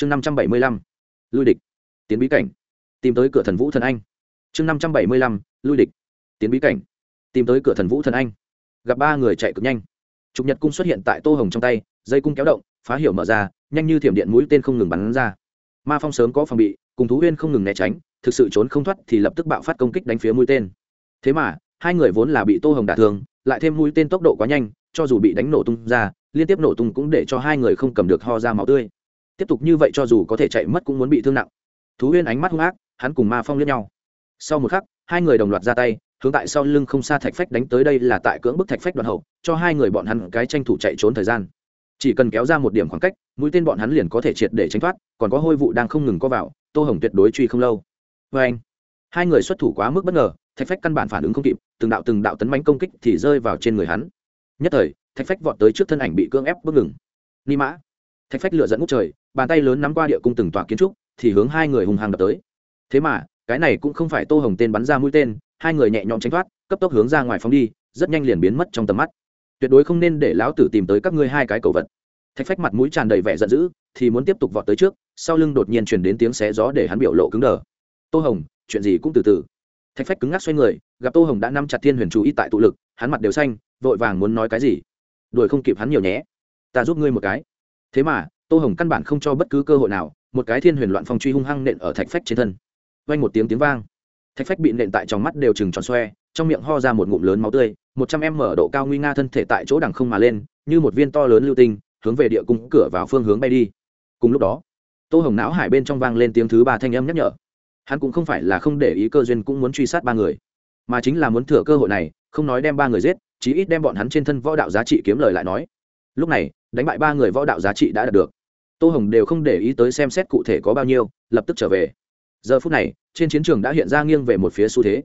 chương năm trăm bảy mươi lăm, lui địch, tiến bí cảnh, tìm tới cửa thần vũ thần anh. Chương năm trăm bảy mươi lăm, lui địch, tiến bí cảnh, tìm tới cửa thần vũ thần anh. Gặp ba người chạy cực nhanh. Trục nhật cung xuất hiện tại tô hồng trong tay, dây cung kéo động, phá hiểu mở ra, nhanh như thiểm điện mũi tên không ngừng bắn ra. Ma phong sớm có phòng bị, cùng thú huyên không ngừng né tránh, thực sự trốn không thoát thì lập tức bạo phát công kích đánh phía mũi tên. Thế mà, hai người vốn là bị tô hồng đả thương, lại thêm mũi tên tốc độ quá nhanh, cho dù bị đánh nổ tung ra, liên tiếp nổ tung cũng để cho hai người không cầm được ho ra máu tươi tiếp tục như vậy cho dù có thể chạy mất cũng muốn bị thương nặng. Thú huyên ánh mắt hung ác, hắn cùng ma phong liếc nhau. Sau một khắc, hai người đồng loạt ra tay, hướng tại sau lưng không xa thạch phách đánh tới đây là tại cưỡng bức thạch phách đoạn hậu, cho hai người bọn hắn cái tranh thủ chạy trốn thời gian. Chỉ cần kéo ra một điểm khoảng cách, mũi tên bọn hắn liền có thể triệt để tránh thoát, còn có hôi vụ đang không ngừng co vào, tô hồng tuyệt đối truy không lâu. Vê anh, hai người xuất thủ quá mức bất ngờ, thạch phách căn bản phản ứng không kịp, từng đạo từng đạo tấn bánh công kích thì rơi vào trên người hắn. Nhất thời, thạch phách vọt tới trước thân ảnh bị cưỡng ép bước ngừng. Ni mã, thạch phách lựa dẫn ngút trời bàn tay lớn nắm qua địa cung từng tòa kiến trúc, thì hướng hai người hùng hàng đập tới. Thế mà, cái này cũng không phải tô hồng tên bắn ra mũi tên, hai người nhẹ nhõm tránh thoát, cấp tốc hướng ra ngoài phóng đi, rất nhanh liền biến mất trong tầm mắt. Tuyệt đối không nên để lão tử tìm tới các ngươi hai cái cầu vật. Thạch phách mặt mũi tràn đầy vẻ giận dữ, thì muốn tiếp tục vọt tới trước, sau lưng đột nhiên chuyển đến tiếng xé gió để hắn biểu lộ cứng đờ. Tô hồng, chuyện gì cũng từ từ. Thạch phách cứng ngắc xoay người, gặp tô hồng đã nắm chặt thiên huyền chú ý tại tụ lực, hắn mặt đều xanh, vội vàng muốn nói cái gì. Đuổi không kịp hắn nhiều nhé. Ta giúp ngươi một cái. Thế mà tô hồng căn bản không cho bất cứ cơ hội nào, một cái thiên huyền loạn phong truy hung hăng nện ở thạch phách trên thân. Vang một tiếng tiếng vang. Thạch phách bị nện tại trong mắt đều chừng tròn xoe, trong miệng ho ra một ngụm lớn máu tươi, một trăm em mở độ cao nguy nga thân thể tại chỗ đằng không mà lên, như một viên to lớn lưu tinh, hướng về địa cung cửa vào phương hướng bay đi. Cùng lúc đó, tô hồng não hải bên trong vang lên tiếng thứ ba thanh âm nhắc nhở. Hắn cũng không phải là không để ý cơ duyên cũng muốn truy sát ba người, mà chính là muốn thừa cơ hội này, không nói đem ba người giết, chí ít đem bọn hắn trên thân võ đạo giá trị kiếm lời lại nói. Lúc này, đánh bại ba người võ đạo giá trị đã đạt được tô hồng đều không để ý tới xem xét cụ thể có bao nhiêu, lập tức trở về. Giờ phút này, trên chiến trường đã hiện ra nghiêng về một phía xu thế.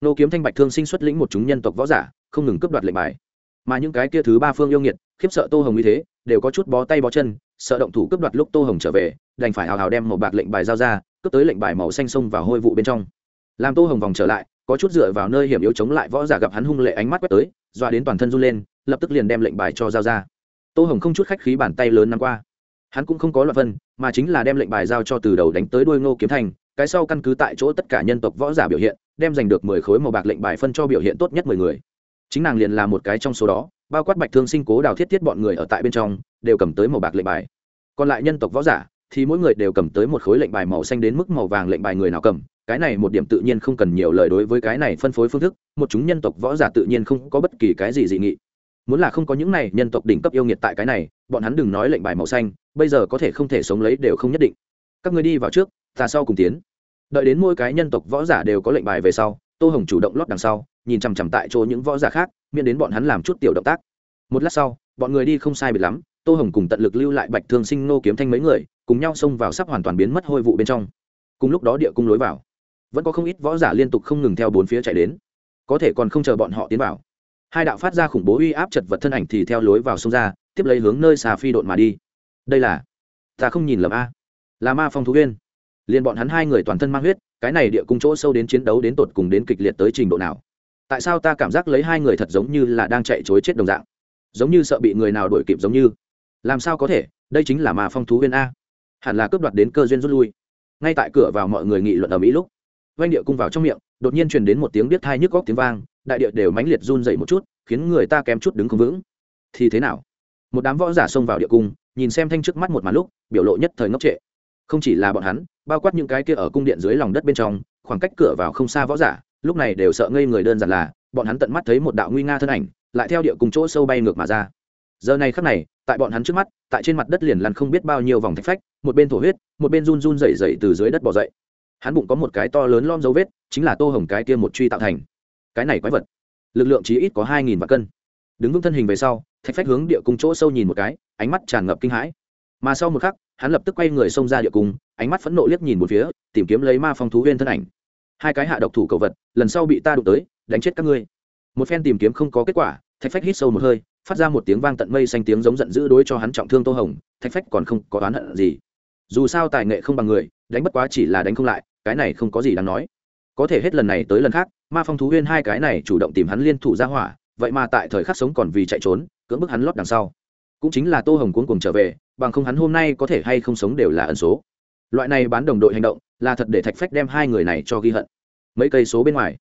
Nô kiếm thanh bạch thương sinh xuất lĩnh một chúng nhân tộc võ giả, không ngừng cướp đoạt lệnh bài. Mà những cái kia thứ ba phương yêu nghiệt, khiếp sợ tô hồng như thế, đều có chút bó tay bó chân, sợ động thủ cướp đoạt lúc tô hồng trở về, đành phải hào hào đem một bạc lệnh bài giao ra, cướp tới lệnh bài màu xanh sông vào hôi vụ bên trong. Làm tô hồng vòng trở lại, có chút dựa vào nơi hiểm yếu chống lại võ giả gặp hắn hung lệ ánh mắt quét tới doa đến toàn thân run lên, lập tức liền đem lệnh bài cho giao ra. Tô hồng không chút khách khí bàn tay lớn năm qua hắn cũng không có loạn vân mà chính là đem lệnh bài giao cho từ đầu đánh tới đuôi ngô kiếm thành, cái sau căn cứ tại chỗ tất cả nhân tộc võ giả biểu hiện, đem giành được mười khối màu bạc lệnh bài phân cho biểu hiện tốt nhất mười người. Chính nàng liền là một cái trong số đó, bao quát bạch thương sinh cố đào thiết thiết bọn người ở tại bên trong, đều cầm tới màu bạc lệnh bài. Còn lại nhân tộc võ giả, thì mỗi người đều cầm tới một khối lệnh bài màu xanh đến mức màu vàng lệnh bài người nào cầm, cái này một điểm tự nhiên không cần nhiều lời đối với cái này phân phối phương thức, một chúng nhân tộc võ giả tự nhiên không có bất kỳ cái gì dị nghị. Muốn là không có những này nhân tộc đỉnh cấp yêu nghiệt tại cái này, bọn hắn đừng nói lệnh bài màu xanh bây giờ có thể không thể sống lấy đều không nhất định. Các người đi vào trước, ta sau cùng tiến. Đợi đến mỗi cái nhân tộc võ giả đều có lệnh bài về sau, tô hồng chủ động lót đằng sau, nhìn chằm chằm tại chỗ những võ giả khác, miễn đến bọn hắn làm chút tiểu động tác. Một lát sau, bọn người đi không sai biệt lắm, tô hồng cùng tận lực lưu lại bạch thương sinh nô kiếm thanh mấy người, cùng nhau xông vào sắp hoàn toàn biến mất hôi vụ bên trong. Cùng lúc đó địa cung lối vào. Vẫn có không ít võ giả liên tục không ngừng theo bốn phía chạy đến. Có thể còn không chờ bọn họ tiến vào. Hai đạo phát ra khủng bố uy áp chật vật thân ảnh thì theo lối vào sông ra, tiếp lấy hướng nơi xà phi độn mà đi đây là, ta không nhìn lầm a. Là ma phong thú huyên liền bọn hắn hai người toàn thân mang huyết, cái này địa cung chỗ sâu đến chiến đấu đến tột cùng đến kịch liệt tới trình độ nào? Tại sao ta cảm giác lấy hai người thật giống như là đang chạy chối chết đồng dạng? Giống như sợ bị người nào đuổi kịp giống như. Làm sao có thể? Đây chính là ma phong thú huyên a. Hẳn là cướp đoạt đến cơ duyên rút lui. Ngay tại cửa vào mọi người nghị luận ở mỹ lúc doanh địa cung vào trong miệng, đột nhiên truyền đến một tiếng biết thai nhức góc tiếng vang, đại địa đều mãnh liệt run dậy một chút, khiến người ta kém chút đứng không vững. Thì thế nào? Một đám võ giả xông vào địa cung nhìn xem thanh trước mắt một màn lúc, biểu lộ nhất thời ngốc trệ. Không chỉ là bọn hắn, bao quát những cái kia ở cung điện dưới lòng đất bên trong, khoảng cách cửa vào không xa võ giả, lúc này đều sợ ngây người đơn giản là, bọn hắn tận mắt thấy một đạo nguy nga thân ảnh, lại theo địa cùng chỗ sâu bay ngược mà ra. Giờ này khắc này, tại bọn hắn trước mắt, tại trên mặt đất liền lăn không biết bao nhiêu vòng thạch phách, một bên thổ huyết, một bên run run rẩy rẩy từ dưới đất bỏ dậy. Hắn bụng có một cái to lớn lom dấu vết, chính là tô hồng cái kia một truy tạo thành. Cái này quái vật, lực lượng chí ít có hai nghìn vạn cân. Đứng vững thân hình về sau thạch phách hướng địa cung chỗ sâu nhìn một cái, ánh mắt tràn ngập kinh hãi. Mà sau một khắc, hắn lập tức quay người xông ra địa cung, ánh mắt phẫn nộ liếc nhìn một phía, tìm kiếm lấy ma phong thú huyên thân ảnh. Hai cái hạ độc thủ cầu vật, lần sau bị ta đụng tới, đánh chết các ngươi. Một phen tìm kiếm không có kết quả, thạch phách hít sâu một hơi, phát ra một tiếng vang tận mây xanh tiếng giống giận dữ đối cho hắn trọng thương tô hồng, thạch phách còn không có oán hận gì. Dù sao tài nghệ không bằng người, đánh bất quá chỉ là đánh không lại, cái này không có gì đáng nói. Có thể hết lần này tới lần khác, ma phong thú huyên hai cái này chủ động tìm hắn liên thủ ra hỏa, vậy mà tại thời khắc sống còn vì chạy trốn cưỡng bức hắn lót đằng sau. Cũng chính là tô hồng cuốn cùng trở về, bằng không hắn hôm nay có thể hay không sống đều là ẩn số. Loại này bán đồng đội hành động, là thật để thạch phách đem hai người này cho ghi hận. Mấy cây số bên ngoài,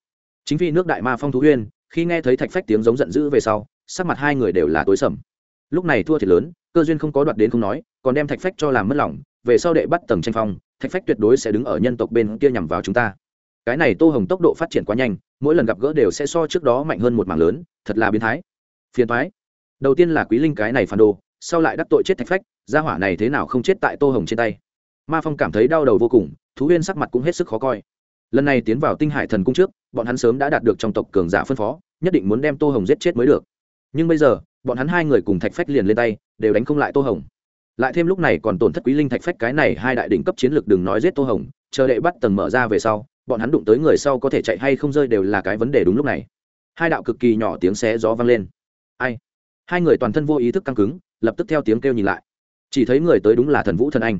chính vì nước đại ma phong thú huyên, khi nghe thấy thạch phách tiếng giống giận dữ về sau, sắc mặt hai người đều là tối sầm. Lúc này thua thiệt lớn, cơ duyên không có đoạt đến không nói, còn đem thạch phách cho làm mất lòng, về sau đệ bắt tầng tranh phong, thạch phách tuyệt đối sẽ đứng ở nhân tộc bên kia nhằm vào chúng ta. Cái này tô hồng tốc độ phát triển quá nhanh, mỗi lần gặp gỡ đều sẽ so trước đó mạnh hơn một mảng lớn, thật là biến thái. Phiền thoái đầu tiên là quý linh cái này phản đồ, sau lại đắc tội chết thạch phách, gia hỏa này thế nào không chết tại tô hồng trên tay. Ma phong cảm thấy đau đầu vô cùng, thú huyên sắc mặt cũng hết sức khó coi. Lần này tiến vào tinh hải thần cung trước, bọn hắn sớm đã đạt được trong tộc cường giả phân phó, nhất định muốn đem tô hồng giết chết mới được. Nhưng bây giờ, bọn hắn hai người cùng thạch phách liền lên tay, đều đánh không lại tô hồng. Lại thêm lúc này còn tổn thất quý linh thạch phách cái này hai đại đỉnh cấp chiến lược đừng nói giết tô hồng, chờ đệ bắt tầng mở ra về sau, bọn hắn đụng tới người sau có thể chạy hay không rơi đều là cái vấn đề đúng lúc này. Hai đạo cực kỳ nhỏ tiếng xé gió vang lên. Ai? Hai người toàn thân vô ý thức căng cứng, lập tức theo tiếng kêu nhìn lại. Chỉ thấy người tới đúng là thần vũ thần anh.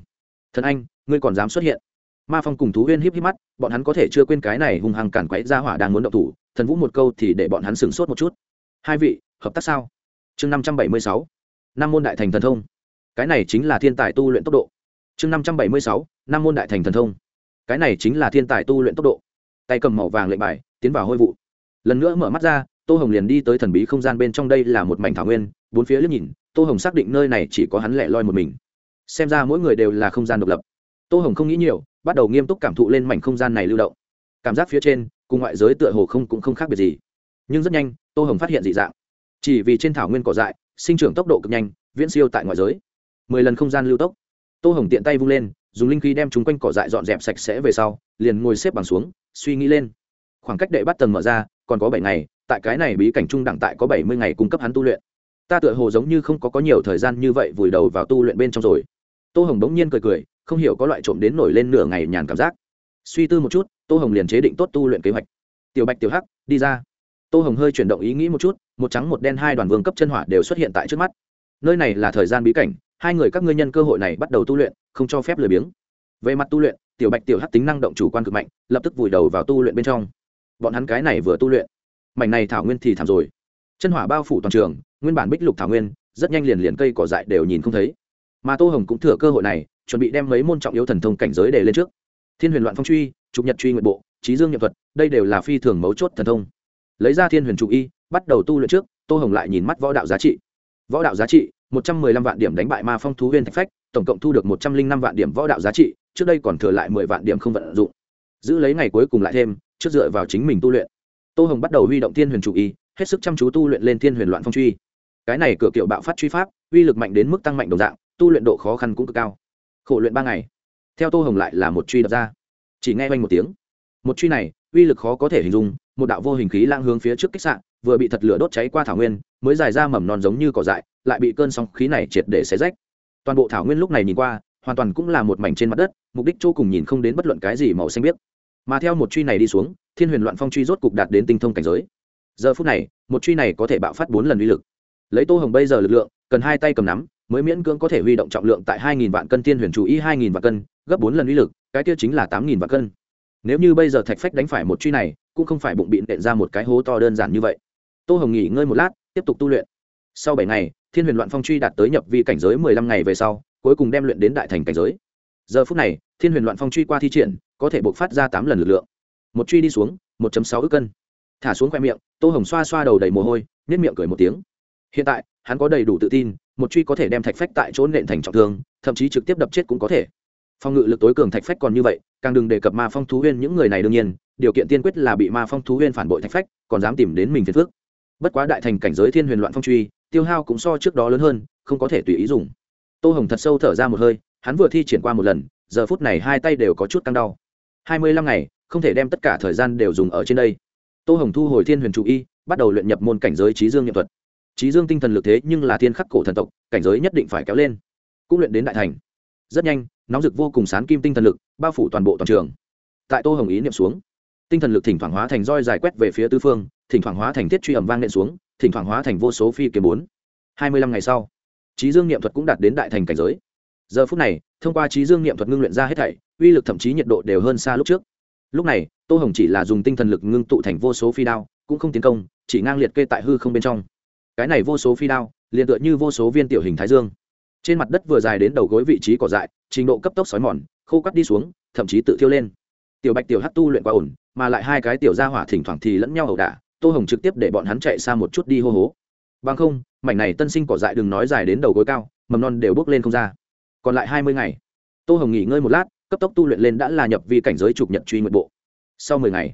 Thần anh, ngươi còn dám xuất hiện? Ma phong cùng thú huyên híp híp mắt, bọn hắn có thể chưa quên cái này hung hăng cản quấy ra hỏa đang muốn động thủ, thần vũ một câu thì để bọn hắn sửng sốt một chút. Hai vị, hợp tác sao? Chương năm trăm bảy mươi sáu năm môn đại thành thần thông. Cái này chính là thiên tài tu luyện tốc độ. Chương năm trăm bảy mươi sáu năm môn đại thành thần thông. Cái này chính là thiên tài tu luyện tốc độ. Tay cầm màu vàng lệnh bài, tiến vào hôi vụ. Lần nữa mở mắt ra tô hồng liền đi tới thần bí không gian bên trong đây là một mảnh thảo nguyên, bốn phía liếc nhìn, tô hồng xác định nơi này chỉ có hắn lẻ loi một mình. Xem ra mỗi người đều là không gian độc lập. Tô hồng không nghĩ nhiều, bắt đầu nghiêm túc cảm thụ lên mảnh không gian này lưu động. Cảm giác phía trên, cùng ngoại giới tựa hồ không cũng không khác biệt gì. Nhưng rất nhanh, tô hồng phát hiện dị dạng. Chỉ vì trên thảo nguyên cỏ dại, sinh trưởng tốc độ cực nhanh, viễn siêu tại ngoại giới. Mười lần không gian lưu tốc. Tô hồng tiện tay vung lên, dùng linh khí đem chúng quanh cỏ dại dọn dẹp sạch sẽ về sau, liền ngồi xếp bằng xuống, suy nghĩ lên. Khoảng cách đệ bắt tầng mở ra, còn có bảy ngày tại cái này bí cảnh trung đẳng tại có bảy mươi ngày cung cấp hắn tu luyện. Ta tựa hồ giống như không có có nhiều thời gian như vậy vùi đầu vào tu luyện bên trong rồi. Tô hồng bỗng nhiên cười cười, không hiểu có loại trộm đến nổi lên nửa ngày nhàn cảm giác. Suy tư một chút, tô hồng liền chế định tốt tu luyện kế hoạch. Tiểu bạch, tiểu hắc, đi ra. Tô hồng hơi chuyển động ý nghĩ một chút, một trắng một đen hai đoàn vương cấp chân hỏa đều xuất hiện tại trước mắt. Nơi này là thời gian bí cảnh, hai người các ngươi nhân cơ hội này bắt đầu tu luyện, không cho phép lười biếng. Về mặt tu luyện, tiểu bạch, tiểu hắc tính năng động chủ quan cực mạnh, lập tức vùi đầu vào tu luyện bên trong. Bọn hắn cái này vừa tu luyện mảnh này thảo nguyên thì thảm rồi. Chân hỏa bao phủ toàn trường, nguyên bản bích lục thảo nguyên, rất nhanh liền liền cây cỏ dại đều nhìn không thấy. Mà tô hồng cũng thừa cơ hội này, chuẩn bị đem mấy môn trọng yếu thần thông cảnh giới để lên trước. Thiên huyền loạn phong truy, trục nhật truy nguyện bộ, trí dương nhập thuật, đây đều là phi thường mấu chốt thần thông. Lấy ra thiên huyền trụ y, bắt đầu tu luyện trước, tô hồng lại nhìn mắt võ đạo giá trị. Võ đạo giá trị, một trăm mười lăm vạn điểm đánh bại ma phong thú huyên thạch phách, tổng cộng thu được một trăm linh năm vạn điểm võ đạo giá trị, trước đây còn thừa lại mười vạn điểm không vận dụng. Giữ lấy ngày cuối cùng lại thêm, trước dựa vào chính mình tu luyện tô hồng bắt đầu huy động thiên huyền Chủ y, hết sức chăm chú tu luyện lên thiên huyền loạn phong truy. Cái này cửa kiệu bạo phát truy pháp, uy lực mạnh đến mức tăng mạnh đồng dạng, tu luyện độ khó khăn cũng cực cao. Khổ luyện ba ngày. Theo tô hồng lại là một truy đập ra. Chỉ nghe oanh một tiếng. Một truy này, uy lực khó có thể hình dung, một đạo vô hình khí lang hướng phía trước kích sạn vừa bị thật lửa đốt cháy qua thảo nguyên, mới dài ra mầm non giống như cỏ dại, lại bị cơn sóng khí này triệt để xé rách. Toàn bộ thảo nguyên lúc này nhìn qua, hoàn toàn cũng là một mảnh trên mặt đất, mục đích chỗ cùng nhìn không đến bất luận cái gì màu xanh biếc mà theo một truy này đi xuống, thiên huyền loạn phong truy rốt cục đạt đến tinh thông cảnh giới. Giờ phút này, một truy này có thể bạo phát bốn lần uy lực. Lấy tô hồng bây giờ lực lượng, cần hai tay cầm nắm, mới miễn cưỡng có thể huy động trọng lượng tại hai nghìn vạn cân thiên huyền chủ y hai nghìn vạn cân, gấp bốn lần uy lực, cái tiêu chính là tám nghìn vạn cân. Nếu như bây giờ thạch phách đánh phải một truy này, cũng không phải bụng bịn đệ ra một cái hố to đơn giản như vậy. Tô hồng nghỉ ngơi một lát, tiếp tục tu luyện. Sau bảy ngày, thiên huyền loạn phong truy đạt tới nhập vi cảnh giới mười lăm ngày về sau, cuối cùng đem luyện đến đại thành cảnh giới giờ phút này, thiên huyền loạn phong truy qua thi triển, có thể bộc phát ra tám lần lực lượng. Một truy đi xuống, một sáu ức cân. Thả xuống khoe miệng, tô hồng xoa xoa đầu đầy mồ hôi nếp miệng cười một tiếng. Hiện tại, hắn có đầy đủ tự tin, một truy có thể đem thạch phách tại chỗ nện thành trọng thương, thậm chí trực tiếp đập chết cũng có thể. Phong ngự lực tối cường thạch phách còn như vậy, càng đừng đề cập ma phong thú huyên những người này đương nhiên, điều kiện tiên quyết là bị ma phong thú huyên phản bội thạch phách, còn dám tìm đến mình phiền phước bất quá đại thành cảnh giới thiên huyền loạn phong truy, tiêu hao cũng so trước đó lớn hơn, không có thể tùy ý dùng. Tô hồng thật sâu thở ra một hơi hắn vừa thi triển qua một lần, giờ phút này hai tay đều có chút căng đau. Hai mươi lăm ngày, không thể đem tất cả thời gian đều dùng ở trên đây. Tô hồng thu hồi thiên huyền chủ y, bắt đầu luyện nhập môn cảnh giới trí dương nhập thuật. Trí dương tinh thần lực thế nhưng là thiên khắc cổ thần tộc, cảnh giới nhất định phải kéo lên. Cũng luyện đến đại thành. Rất nhanh, nóng rực vô cùng sán kim tinh thần lực, bao phủ toàn bộ toàn trường. Tại tô hồng ý niệm xuống, tinh thần lực thỉnh thoảng hóa thành roi dài quét về phía tư phương, thỉnh thoảng hóa thành thiết truy ẩm vang nện xuống, thỉnh thoảng hóa thành vô số phi kiếm bốn. Hai mươi lăm ngày sau trí dương niệm thuật cũng đạt đến đại thành cảnh giới giờ phút này, thông qua trí dương niệm thuật ngưng luyện ra hết thảy, uy lực thậm chí nhiệt độ đều hơn xa lúc trước. Lúc này, tô hồng chỉ là dùng tinh thần lực ngưng tụ thành vô số phi đao, cũng không tiến công, chỉ ngang liệt kê tại hư không bên trong. Cái này vô số phi đao, liền tựa như vô số viên tiểu hình thái dương. Trên mặt đất vừa dài đến đầu gối vị trí cỏ dại, trình độ cấp tốc xói mòn, khô cắt đi xuống, thậm chí tự thiêu lên. Tiểu bạch, tiểu hát tu luyện quá ổn, mà lại hai cái tiểu ra hỏa thỉnh thoảng thì lẫn nhau ẩu đả, tô hồng trực tiếp để bọn hắn chạy xa một chút đi hô hố. Bằng không, mảnh này tân sinh cỏ dại đừng nói dài đến đầu gối cao, mầm non đều bước lên không ra còn lại hai mươi ngày. Tô hồng nghỉ ngơi một lát, cấp tốc tu luyện lên đã là nhập vi cảnh giới trục nhật truy nguyện bộ. Sau mười ngày,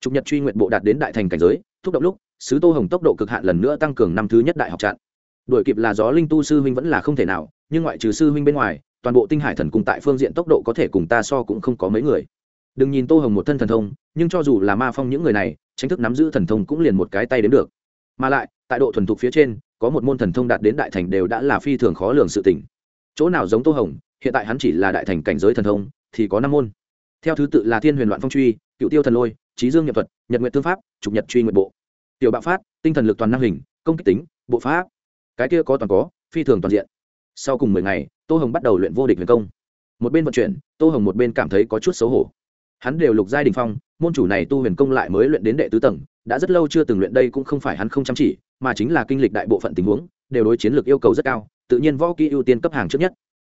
trục nhật truy nguyện bộ đạt đến đại thành cảnh giới, thúc động lúc, sứ tô hồng tốc độ cực hạn lần nữa tăng cường năm thứ nhất đại học trạng. Đuổi kịp là gió linh tu sư huynh vẫn là không thể nào, nhưng ngoại trừ sư huynh bên ngoài, toàn bộ tinh hải thần cùng tại phương diện tốc độ có thể cùng ta so cũng không có mấy người. Đừng nhìn tô hồng một thân thần thông, nhưng cho dù là ma phong những người này, tranh thức nắm giữ thần thông cũng liền một cái tay đến được. Mà lại, tại độ thuần thục phía trên, có một môn thần thông đạt đến đại thành đều đã là phi thường khó lường sự tình chỗ nào giống tô hồng, hiện tại hắn chỉ là đại thành cảnh giới thần thông, thì có năm môn. Theo thứ tự là thiên huyền loạn phong truy, cựu tiêu thần lôi trí dương nhập thuật, nhật nguyện tư pháp, trục nhật truy nguyện bộ. Tiểu bạo phát, tinh thần lực toàn năng hình, công kích tính, bộ pháp. Cái kia có toàn có, phi thường toàn diện. Sau cùng mười ngày, tô hồng bắt đầu luyện vô địch huyền công. Một bên vận chuyển, tô hồng một bên cảm thấy có chút xấu hổ. Hắn đều lục giai đình phong, môn chủ này tu huyền công lại mới luyện đến đệ tứ tầng, đã rất lâu chưa từng luyện đây cũng không phải hắn không chăm chỉ, mà chính là kinh lịch đại bộ phận tình huống, đều đối chiến lược yêu cầu rất cao tự nhiên võ kỹ ưu tiên cấp hàng trước nhất.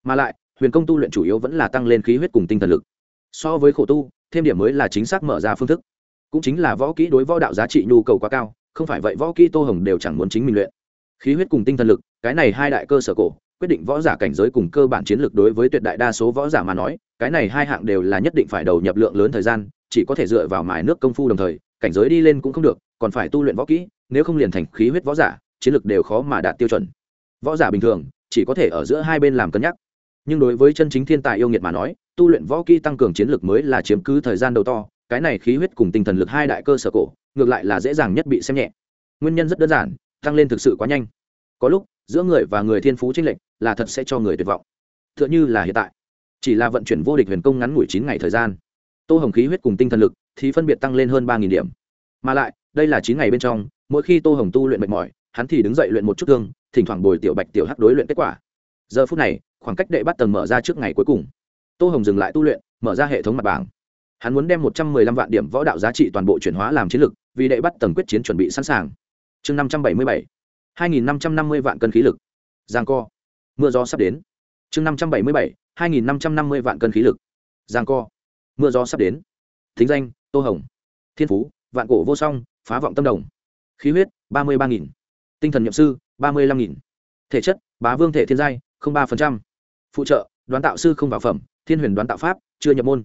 Mà lại, huyền công tu luyện chủ yếu vẫn là tăng lên khí huyết cùng tinh thần lực. So với khổ tu, thêm điểm mới là chính xác mở ra phương thức. Cũng chính là võ kỹ đối võ đạo giá trị nhu cầu quá cao, không phải vậy võ kỹ tô hồng đều chẳng muốn chính mình luyện. Khí huyết cùng tinh thần lực, cái này hai đại cơ sở cổ, quyết định võ giả cảnh giới cùng cơ bản chiến lược đối với tuyệt đại đa số võ giả mà nói, cái này hai hạng đều là nhất định phải đầu nhập lượng lớn thời gian, chỉ có thể dựa vào mài nước công phu đồng thời, cảnh giới đi lên cũng không được, còn phải tu luyện võ kỹ, nếu không liền thành khí huyết võ giả, chiến lược đều khó mà đạt tiêu chuẩn võ giả bình thường, chỉ có thể ở giữa hai bên làm cân nhắc. Nhưng đối với chân chính thiên tài yêu nghiệt mà nói, tu luyện võ kỹ tăng cường chiến lược mới là chiếm cứ thời gian đầu to, cái này khí huyết cùng tinh thần lực hai đại cơ sở cổ, ngược lại là dễ dàng nhất bị xem nhẹ. Nguyên nhân rất đơn giản, tăng lên thực sự quá nhanh. Có lúc, giữa người và người thiên phú tranh lệch là thật sẽ cho người tuyệt vọng. T h ư ợ n h ư là hiện tại, chỉ là vận chuyển vô địch huyền công ngắn ngủi chín ngày thời gian. Tô hồng khí huyết cùng tinh thần lực thì phân biệt tăng lên hơn ba điểm. Mà lại, đây là chín ngày bên trong, mỗi khi tô hồng tu luyện mệt mỏi, hắn thì đứng dậy luyện một chút thương thỉnh thoảng bồi tiểu bạch tiểu hắc đối luyện kết quả. Giờ phút này khoảng cách đệ bắt tầng mở ra trước ngày cuối cùng. Tô hồng dừng lại tu luyện mở ra hệ thống mặt bảng. Hắn muốn đem một trăm mười lăm vạn điểm võ đạo giá trị toàn bộ chuyển hóa làm chiến lực vì đệ bắt tầng quyết chiến chuẩn bị sẵn sàng. Chương năm trăm bảy mươi bảy. 2.550 vạn cân khí lực. Giang co. Mưa gió sắp đến. Chương 577, 2.550 vạn cân khí lực. Giang co. Mưa gió sắp đến. Thính danh tô hồng. Thiên phú vạn cổ vô song phá vọng tâm đồng. Khí huyết ba mươi ba nghìn. Tinh thần nhậm sư ba mươi năm nghìn. Thể chất, bá vương thể thiên giai ba phụ trợ, đoán tạo sư không vào phẩm, thiên huyền đoán tạo pháp, chưa nhập môn.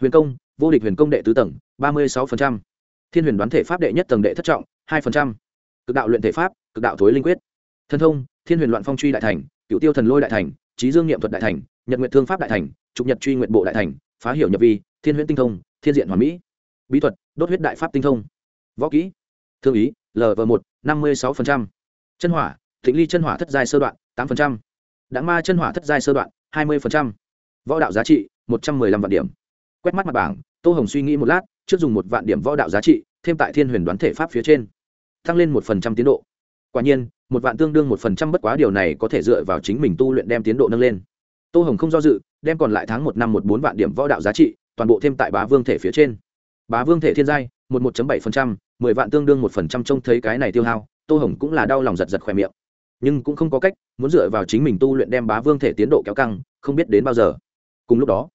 Huyền công, vô địch huyền công đệ tứ tầng, ba mươi sáu thiên huyền đoán thể pháp đệ nhất tầng đệ thất trọng, hai cực đạo luyện thể pháp, cực đạo thối linh quyết. Thân thông, thiên huyền loạn phong truy đại thành cựu tiêu thần lôi đại thành, trí dương nghiệm thuật đại thành, nhật nguyện thương pháp đại thành, trục nhật truy nguyện bộ đại thành, phá hiểu nhập vi, thiên huyễn tinh thông, thiên diện hoàn mỹ. Bí thuật, đốt huyết đại pháp tinh thông. Võ kỹ, thương ý lv một, năm mươi sáu chân hỏa, thịnh ly chân hỏa thất giai sơ đoạn, tám đáng ma chân hỏa thất giai sơ đoạn, hai mươi võ đạo giá trị, một trăm m ư ơ i năm vạn điểm. Quét mắt mặt bảng, tô hồng suy nghĩ một lát, trước dùng một vạn điểm võ đạo giá trị, thêm tại thiên huyền đoán thể pháp phía trên. Tăng lên một phần trăm tiến độ. Quả nhiên, một vạn tương đương một phần trăm bất quá điều này có thể dựa vào chính mình tu luyện đem tiến độ nâng lên. Tô hồng không do dự, đem còn lại tháng một năm một bốn vạn điểm võ đạo giá trị, toàn bộ thêm tại bá vương thể phía trên. Bá vương thể thiên giai, một một bảy phần trăm, mười vạn tương đương một phần trăm trông thấy cái này tiêu hao tô hồng cũng là đau lòng giật giật khỏe miệng. Nhưng cũng không có cách, muốn dựa vào chính mình tu luyện đem bá vương thể tiến độ kéo căng, không biết đến bao giờ. Cùng lúc đó,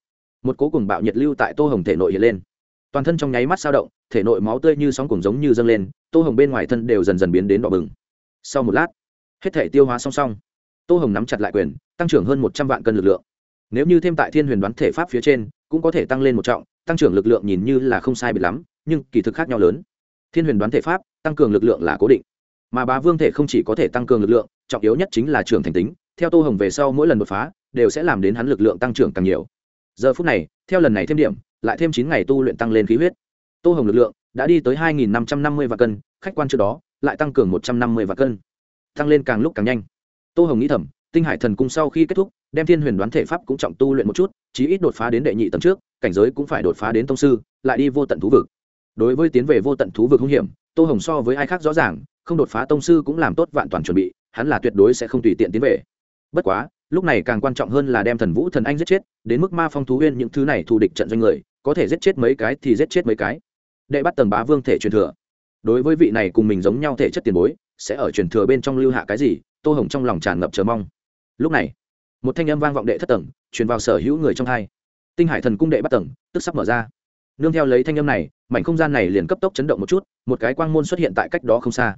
một cố cùng bạo nhiệt lưu tại tô hồng thể nội hiện lên. Toàn thân trong nháy mắt sao động, thể nội máu tươi như sóng cùng giống như dâng lên, tô hồng bên ngoài thân đều dần dần biến đến đỏ bừng. Sau một lát, hết thể tiêu hóa song song. Tô hồng nắm chặt lại quyền, tăng trưởng hơn một trăm vạn cân lực lượng. Nếu như thêm tại thiên huyền đoán thể pháp phía trên, cũng có thể tăng lên một trọng, tăng trưởng lực lượng nhìn như là không sai biệt lắm, nhưng kỳ thực khác nhau lớn. Thiên huyền đoán thể pháp, tăng cường lực lượng là cố định mà bá vương thể không chỉ có thể tăng cường lực lượng, trọng yếu nhất chính là trưởng thành tính, theo tô hồng về sau mỗi lần đột phá, đều sẽ làm đến hắn lực lượng tăng trưởng càng nhiều. Giờ phút này, theo lần này thêm điểm, lại thêm chín ngày tu luyện tăng lên khí huyết. Tô hồng lực lượng đã đi tới hai nghìn năm trăm năm mươi vạn cân, khách quan trước đó, lại tăng cường một trăm năm mươi vạn cân. Tăng lên càng lúc càng nhanh. Tô hồng nghĩ thầm, tinh hải thần cung sau khi kết thúc, đem thiên huyền đoán thể pháp cũng trọng tu luyện một chút, chí ít đột phá đến đệ nhị tầng trước, cảnh giới cũng phải đột phá đến tông sư, lại đi vô tận thú vực. Đối với tiến về vô tận thú vực hung hiểm, tô hồng so với ai khác rõ ràng không đột phá tông sư cũng làm tốt vạn toàn chuẩn bị, hắn là tuyệt đối sẽ không tùy tiện tiến về. Bất quá, lúc này càng quan trọng hơn là đem thần vũ thần anh giết chết, đến mức ma phong thú huyên những thứ này thù địch trận doanh người, có thể giết chết mấy cái thì giết chết mấy cái. Đệ bắt tầng bá vương thể truyền thừa. Đối với vị này cùng mình giống nhau thể chất tiền bối, sẽ ở truyền thừa bên trong lưu hạ cái gì, tô hồng trong lòng tràn ngập chờ mong. Lúc này, một thanh âm vang vọng đệ thất tầng, truyền vào sở hữu người trong hai. Tinh hải thần cung đệ bắt tầng, tức sắp mở ra. Nương theo lấy thanh âm này, mảnh không gian này liền cấp tốc chấn động một chút, một cái quang môn xuất hiện tại cách đó không xa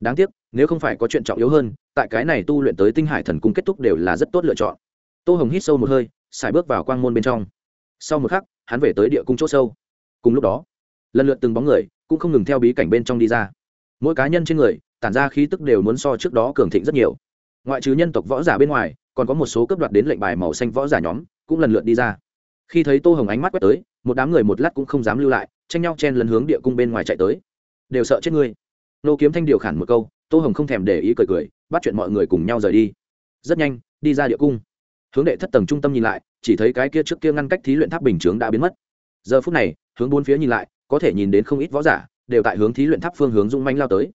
đáng tiếc, nếu không phải có chuyện trọng yếu hơn, tại cái này tu luyện tới tinh hải thần cung kết thúc đều là rất tốt lựa chọn. Tô hồng hít sâu một hơi xài bước vào quang môn bên trong. Sau một khắc, hắn về tới địa cung c h ỗ sâu. Cùng lúc đó, lần lượt từng bóng người cũng không ngừng theo bí cảnh bên trong đi ra. Mỗi cá nhân trên người, tản ra khí tức đều muốn so trước đó cường thịnh rất nhiều. Ngoại trừ nhân tộc võ giả bên ngoài, còn có một số cấp đoạt đến lệnh bài màu xanh võ giả nhóm cũng lần lượt đi ra. Khi thấy tô hồng ánh mắt quét tới, một đám người một lát cũng không dám lưu lại, tranh nhau chen lấn hướng địa cung bên ngoài chạy tới. Đều sợ chết ngươi nô kiếm thanh điều khản một câu, tô hồng không thèm để ý cười cười, bắt chuyện mọi người cùng nhau rời đi. Rất nhanh, đi ra địa cung. Hướng đệ thất tầng trung tâm nhìn lại, chỉ thấy cái kia trước kia ngăn cách thí luyện tháp bình chướng đã biến mất. Giờ phút này, hướng bốn phía nhìn lại, có thể nhìn đến không ít võ giả, đều tại hướng thí luyện tháp phương hướng dung manh lao tới.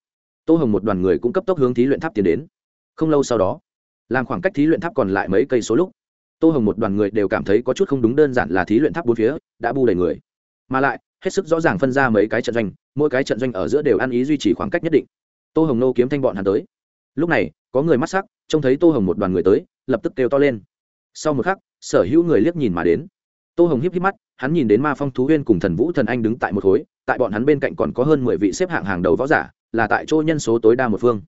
Tô hồng một đoàn người cũng cấp tốc hướng thí luyện tháp tiến đến. Không lâu sau đó, làm khoảng cách thí luyện tháp còn lại mấy cây số lúc, tô hồng một đoàn người đều cảm thấy có chút không đúng đơn giản là thí luyện tháp bốn phía, đã bu đầy người. Mà lại hết sức rõ ràng phân ra mấy cái trận doanh, mỗi cái trận doanh ở giữa đều ăn ý duy trì khoảng cách nhất định. Tô hồng nô kiếm thanh bọn hắn tới. Lúc này, có người mắt sắc, trông thấy tô hồng một đoàn người tới, lập tức kêu to lên. Sau một khắc, sở hữu người liếc nhìn mà đến. Tô hồng híp híp mắt, hắn nhìn đến ma phong, thú huyên cùng thần vũ thần anh đứng tại một khối, tại bọn hắn bên cạnh còn có hơn mười vị xếp hạng hàng đầu võ giả, là tại chỗ nhân số tối đa một phương.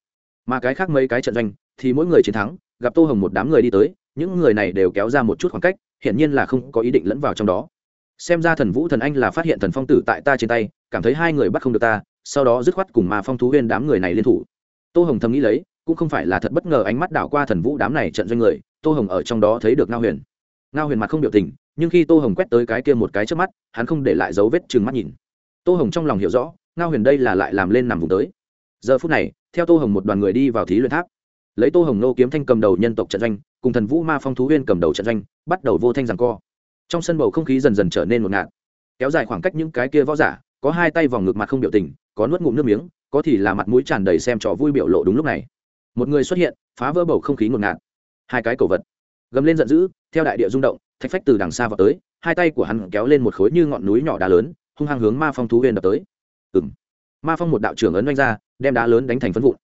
Mà cái khác mấy cái trận doanh, thì mỗi người chiến thắng, gặp tô hồng một đám người đi tới, những người này đều kéo ra một chút khoảng cách, hiển nhiên là không có ý định lẫn vào trong đó xem ra thần vũ thần anh là phát hiện thần phong tử tại ta trên tay, cảm thấy hai người bắt không được ta, sau đó dứt khoát cùng mà phong thú huyên đám người này liên thủ. Tô hồng thầm nghĩ lấy, cũng không phải là thật bất ngờ ánh mắt đảo qua thần vũ đám này trận doanh người, tô hồng ở trong đó thấy được ngao huyền. Ngao huyền mặt không biểu tình, nhưng khi tô hồng quét tới cái kia một cái trước mắt, hắn không để lại dấu vết chừng mắt nhìn. Tô hồng trong lòng hiểu rõ, ngao huyền đây là lại làm lên nằm vùng tới. Giờ phút này, theo tô hồng một đoàn người đi vào thí luyện tháp. Lấy tô hồng nô kiếm thanh cầm đầu nhân tộc trận doanh, cùng thần vũ ma phong thú huyên cầm đầu trận doanh, bắt đầu vô thanh rằng co trong sân bầu không khí dần dần trở nên ngột ngạt. Kéo dài khoảng cách những cái kia võ giả, có hai tay vòng ngực mặt không biểu tình, có nuốt ngụm nước miếng, có thì là mặt mũi tràn đầy xem trò vui biểu lộ đúng lúc này. Một người xuất hiện, phá vỡ bầu không khí ngột ngạt. Hai cái cầu vật. Gầm lên giận dữ, theo đại địa rung động, thạch phách từ đằng xa vào tới, hai tay của hắn kéo lên một khối như ngọn núi nhỏ đá lớn, hung hăng hướng ma phong thú huyền đập tới. Ừng ma phong một đạo trưởng ấn oanh ra, đem đá lớn đánh thành phân vụn.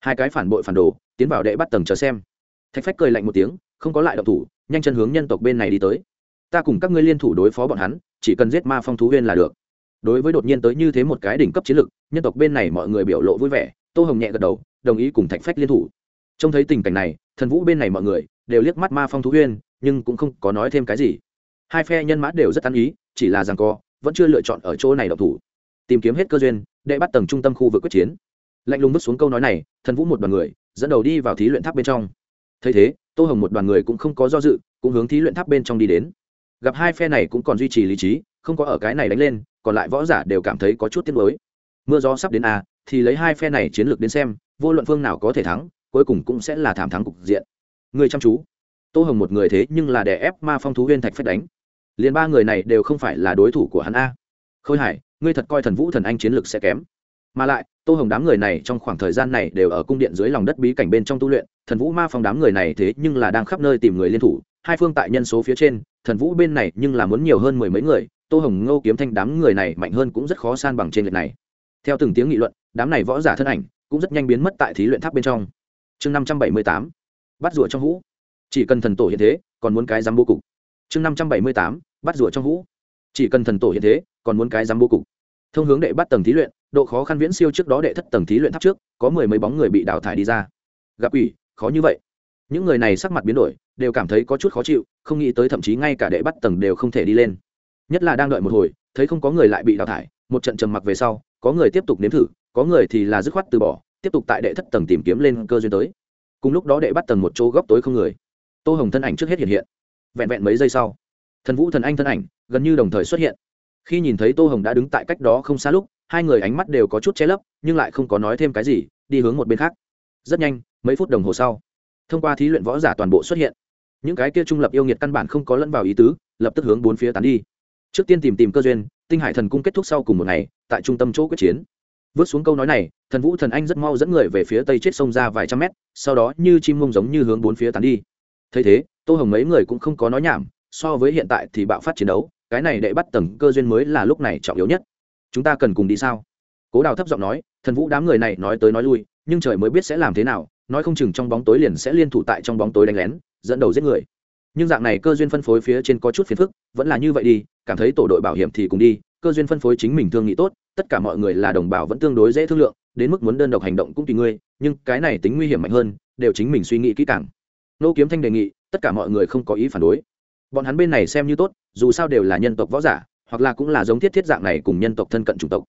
Hai cái phản bội phản đồ, tiến vào đệ bắt tầng chờ xem. Thạch phách cười lạnh một tiếng, không có lại động thủ, nhanh chân hướng nhân tộc bên này đi tới ta cùng các ngươi liên thủ đối phó bọn hắn, chỉ cần giết ma phong thú huyên là được. Đối với đột nhiên tới như thế một cái đỉnh cấp chiến lực, nhân tộc bên này mọi người biểu lộ vui vẻ, tô hồng nhẹ gật đầu, đồng ý cùng thạch phách liên thủ. Trông thấy tình cảnh này, thần vũ bên này mọi người đều liếc mắt ma phong thú huyên, nhưng cũng không có nói thêm cái gì. Hai phe nhân mã đều rất ăn ý, chỉ là rằng co, vẫn chưa lựa chọn ở chỗ này độc thủ. Tìm kiếm hết cơ duyên đệ bắt tầng trung tâm khu vực quyết chiến. Lạnh lùng bước xuống câu nói này, thần vũ một đoàn người dẫn đầu đi vào thí luyện tháp bên trong. Thấy thế, tô hồng một đoàn người cũng không có do dự, cũng hướng thí luyện tháp bên trong đi đến gặp hai phe này cũng còn duy trì lý trí, không có ở cái này đánh lên, còn lại võ giả đều cảm thấy có chút tiếc nuối. Mưa gió sắp đến a thì lấy hai phe này chiến lược đến xem, vô luận phương nào có thể thắng, cuối cùng cũng sẽ là thảm thắng cục diện. Người chăm chú. Tô hồng một người thế nhưng là đè ép ma phong thú huyên thạch phách đánh. Liền ba người này đều không phải là đối thủ của hắn a. Khôi hải, ngươi thật coi thần vũ thần anh chiến lược sẽ kém. Mà lại, tô hồng đám người này trong khoảng thời gian này đều ở cung điện dưới lòng đất bí cảnh bên trong tu luyện, thần vũ ma phong đám người này thế nhưng là đang khắp nơi tìm người liên thủ, hai phương tại nhân số phía trên thần vũ bên này nhưng là muốn nhiều hơn mười mấy người, tô hồng ngô kiếm thanh đám người này mạnh hơn cũng rất khó san bằng trên lệch này. Theo từng tiếng nghị luận, đám này võ giả thân ảnh cũng rất nhanh biến mất tại thí luyện tháp bên trong. Chương năm trăm bảy mươi tám, bắt rùa trong hũ. Chỉ cần thần tổ hiện thế, còn muốn cái dám bố cục. Chương năm trăm bảy mươi tám, bắt rùa trong hũ. Chỉ cần thần tổ hiện thế, còn muốn cái dám bố cục. Thông hướng đệ bắt tầng thí luyện, độ khó khăn viễn siêu trước đó đệ thất tầng thí luyện tháp trước, có mười mấy bóng người bị đào thải đi ra. Gặp ủy khó như vậy những người này sắc mặt biến đổi, đều cảm thấy có chút khó chịu, không nghĩ tới thậm chí ngay cả đệ bắt tầng đều không thể đi lên. Nhất là đang đợi một hồi, thấy không có người lại bị đào thải, một trận trầm mặc về sau, có người tiếp tục nếm thử, có người thì là dứt khoát từ bỏ, tiếp tục tại đệ thất tầng tìm kiếm lên cơ duyên tới. Cùng lúc đó đệ bắt tầng một chỗ góc tối không người. Tô hồng thân ảnh trước hết hiện hiện. Vẹn vẹn mấy giây sau, thần vũ thần anh thân ảnh gần như đồng thời xuất hiện. Khi nhìn thấy tô hồng đã đứng tại cách đó không xa lúc, hai người ánh mắt đều có chút che lấp, nhưng lại không có nói thêm cái gì, đi hướng một bên khác. Rất nhanh, mấy phút đồng hồ sau thông qua thí luyện võ giả toàn bộ xuất hiện. Những cái kia trung lập yêu nghiệt căn bản không có lẫn vào ý tứ, lập tức hướng bốn phía tán đi. Trước tiên tìm tìm cơ duyên, tinh hải thần cung kết thúc sau cùng một ngày, tại trung tâm chỗ quyết chiến. Vớt xuống câu nói này, thần vũ thần anh rất mau dẫn người về phía tây chết sông ra vài trăm mét, sau đó như chim mông giống như hướng bốn phía tán đi. Thấy thế, tô hồng mấy người cũng không có nói nhảm, so với hiện tại thì bạo phát chiến đấu, cái này đệ bắt tầng cơ duyên mới là lúc này trọng yếu nhất. Chúng ta cần cùng đi sao? Cố đào thấp giọng nói, thần vũ đám người này nói tới nói lui, nhưng trời mới biết sẽ làm thế nào nói không chừng trong bóng tối liền sẽ liên thủ tại trong bóng tối đánh lén, dẫn đầu giết người. Nhưng dạng này cơ duyên phân phối phía trên có chút phiền phức, vẫn là như vậy đi, cảm thấy tổ đội bảo hiểm thì cùng đi, cơ duyên phân phối chính mình thương nghị tốt, tất cả mọi người là đồng bào vẫn tương đối dễ thương lượng, đến mức muốn đơn độc hành động cũng tùy ngươi, nhưng cái này tính nguy hiểm mạnh hơn, đều chính mình suy nghĩ kỹ càng. Nô kiếm thanh đề nghị, tất cả mọi người không có ý phản đối. Bọn hắn bên này xem như tốt, dù sao đều là nhân tộc võ giả, hoặc là cũng là giống thiết thiết dạng này cùng nhân tộc thân cận chủng tộc.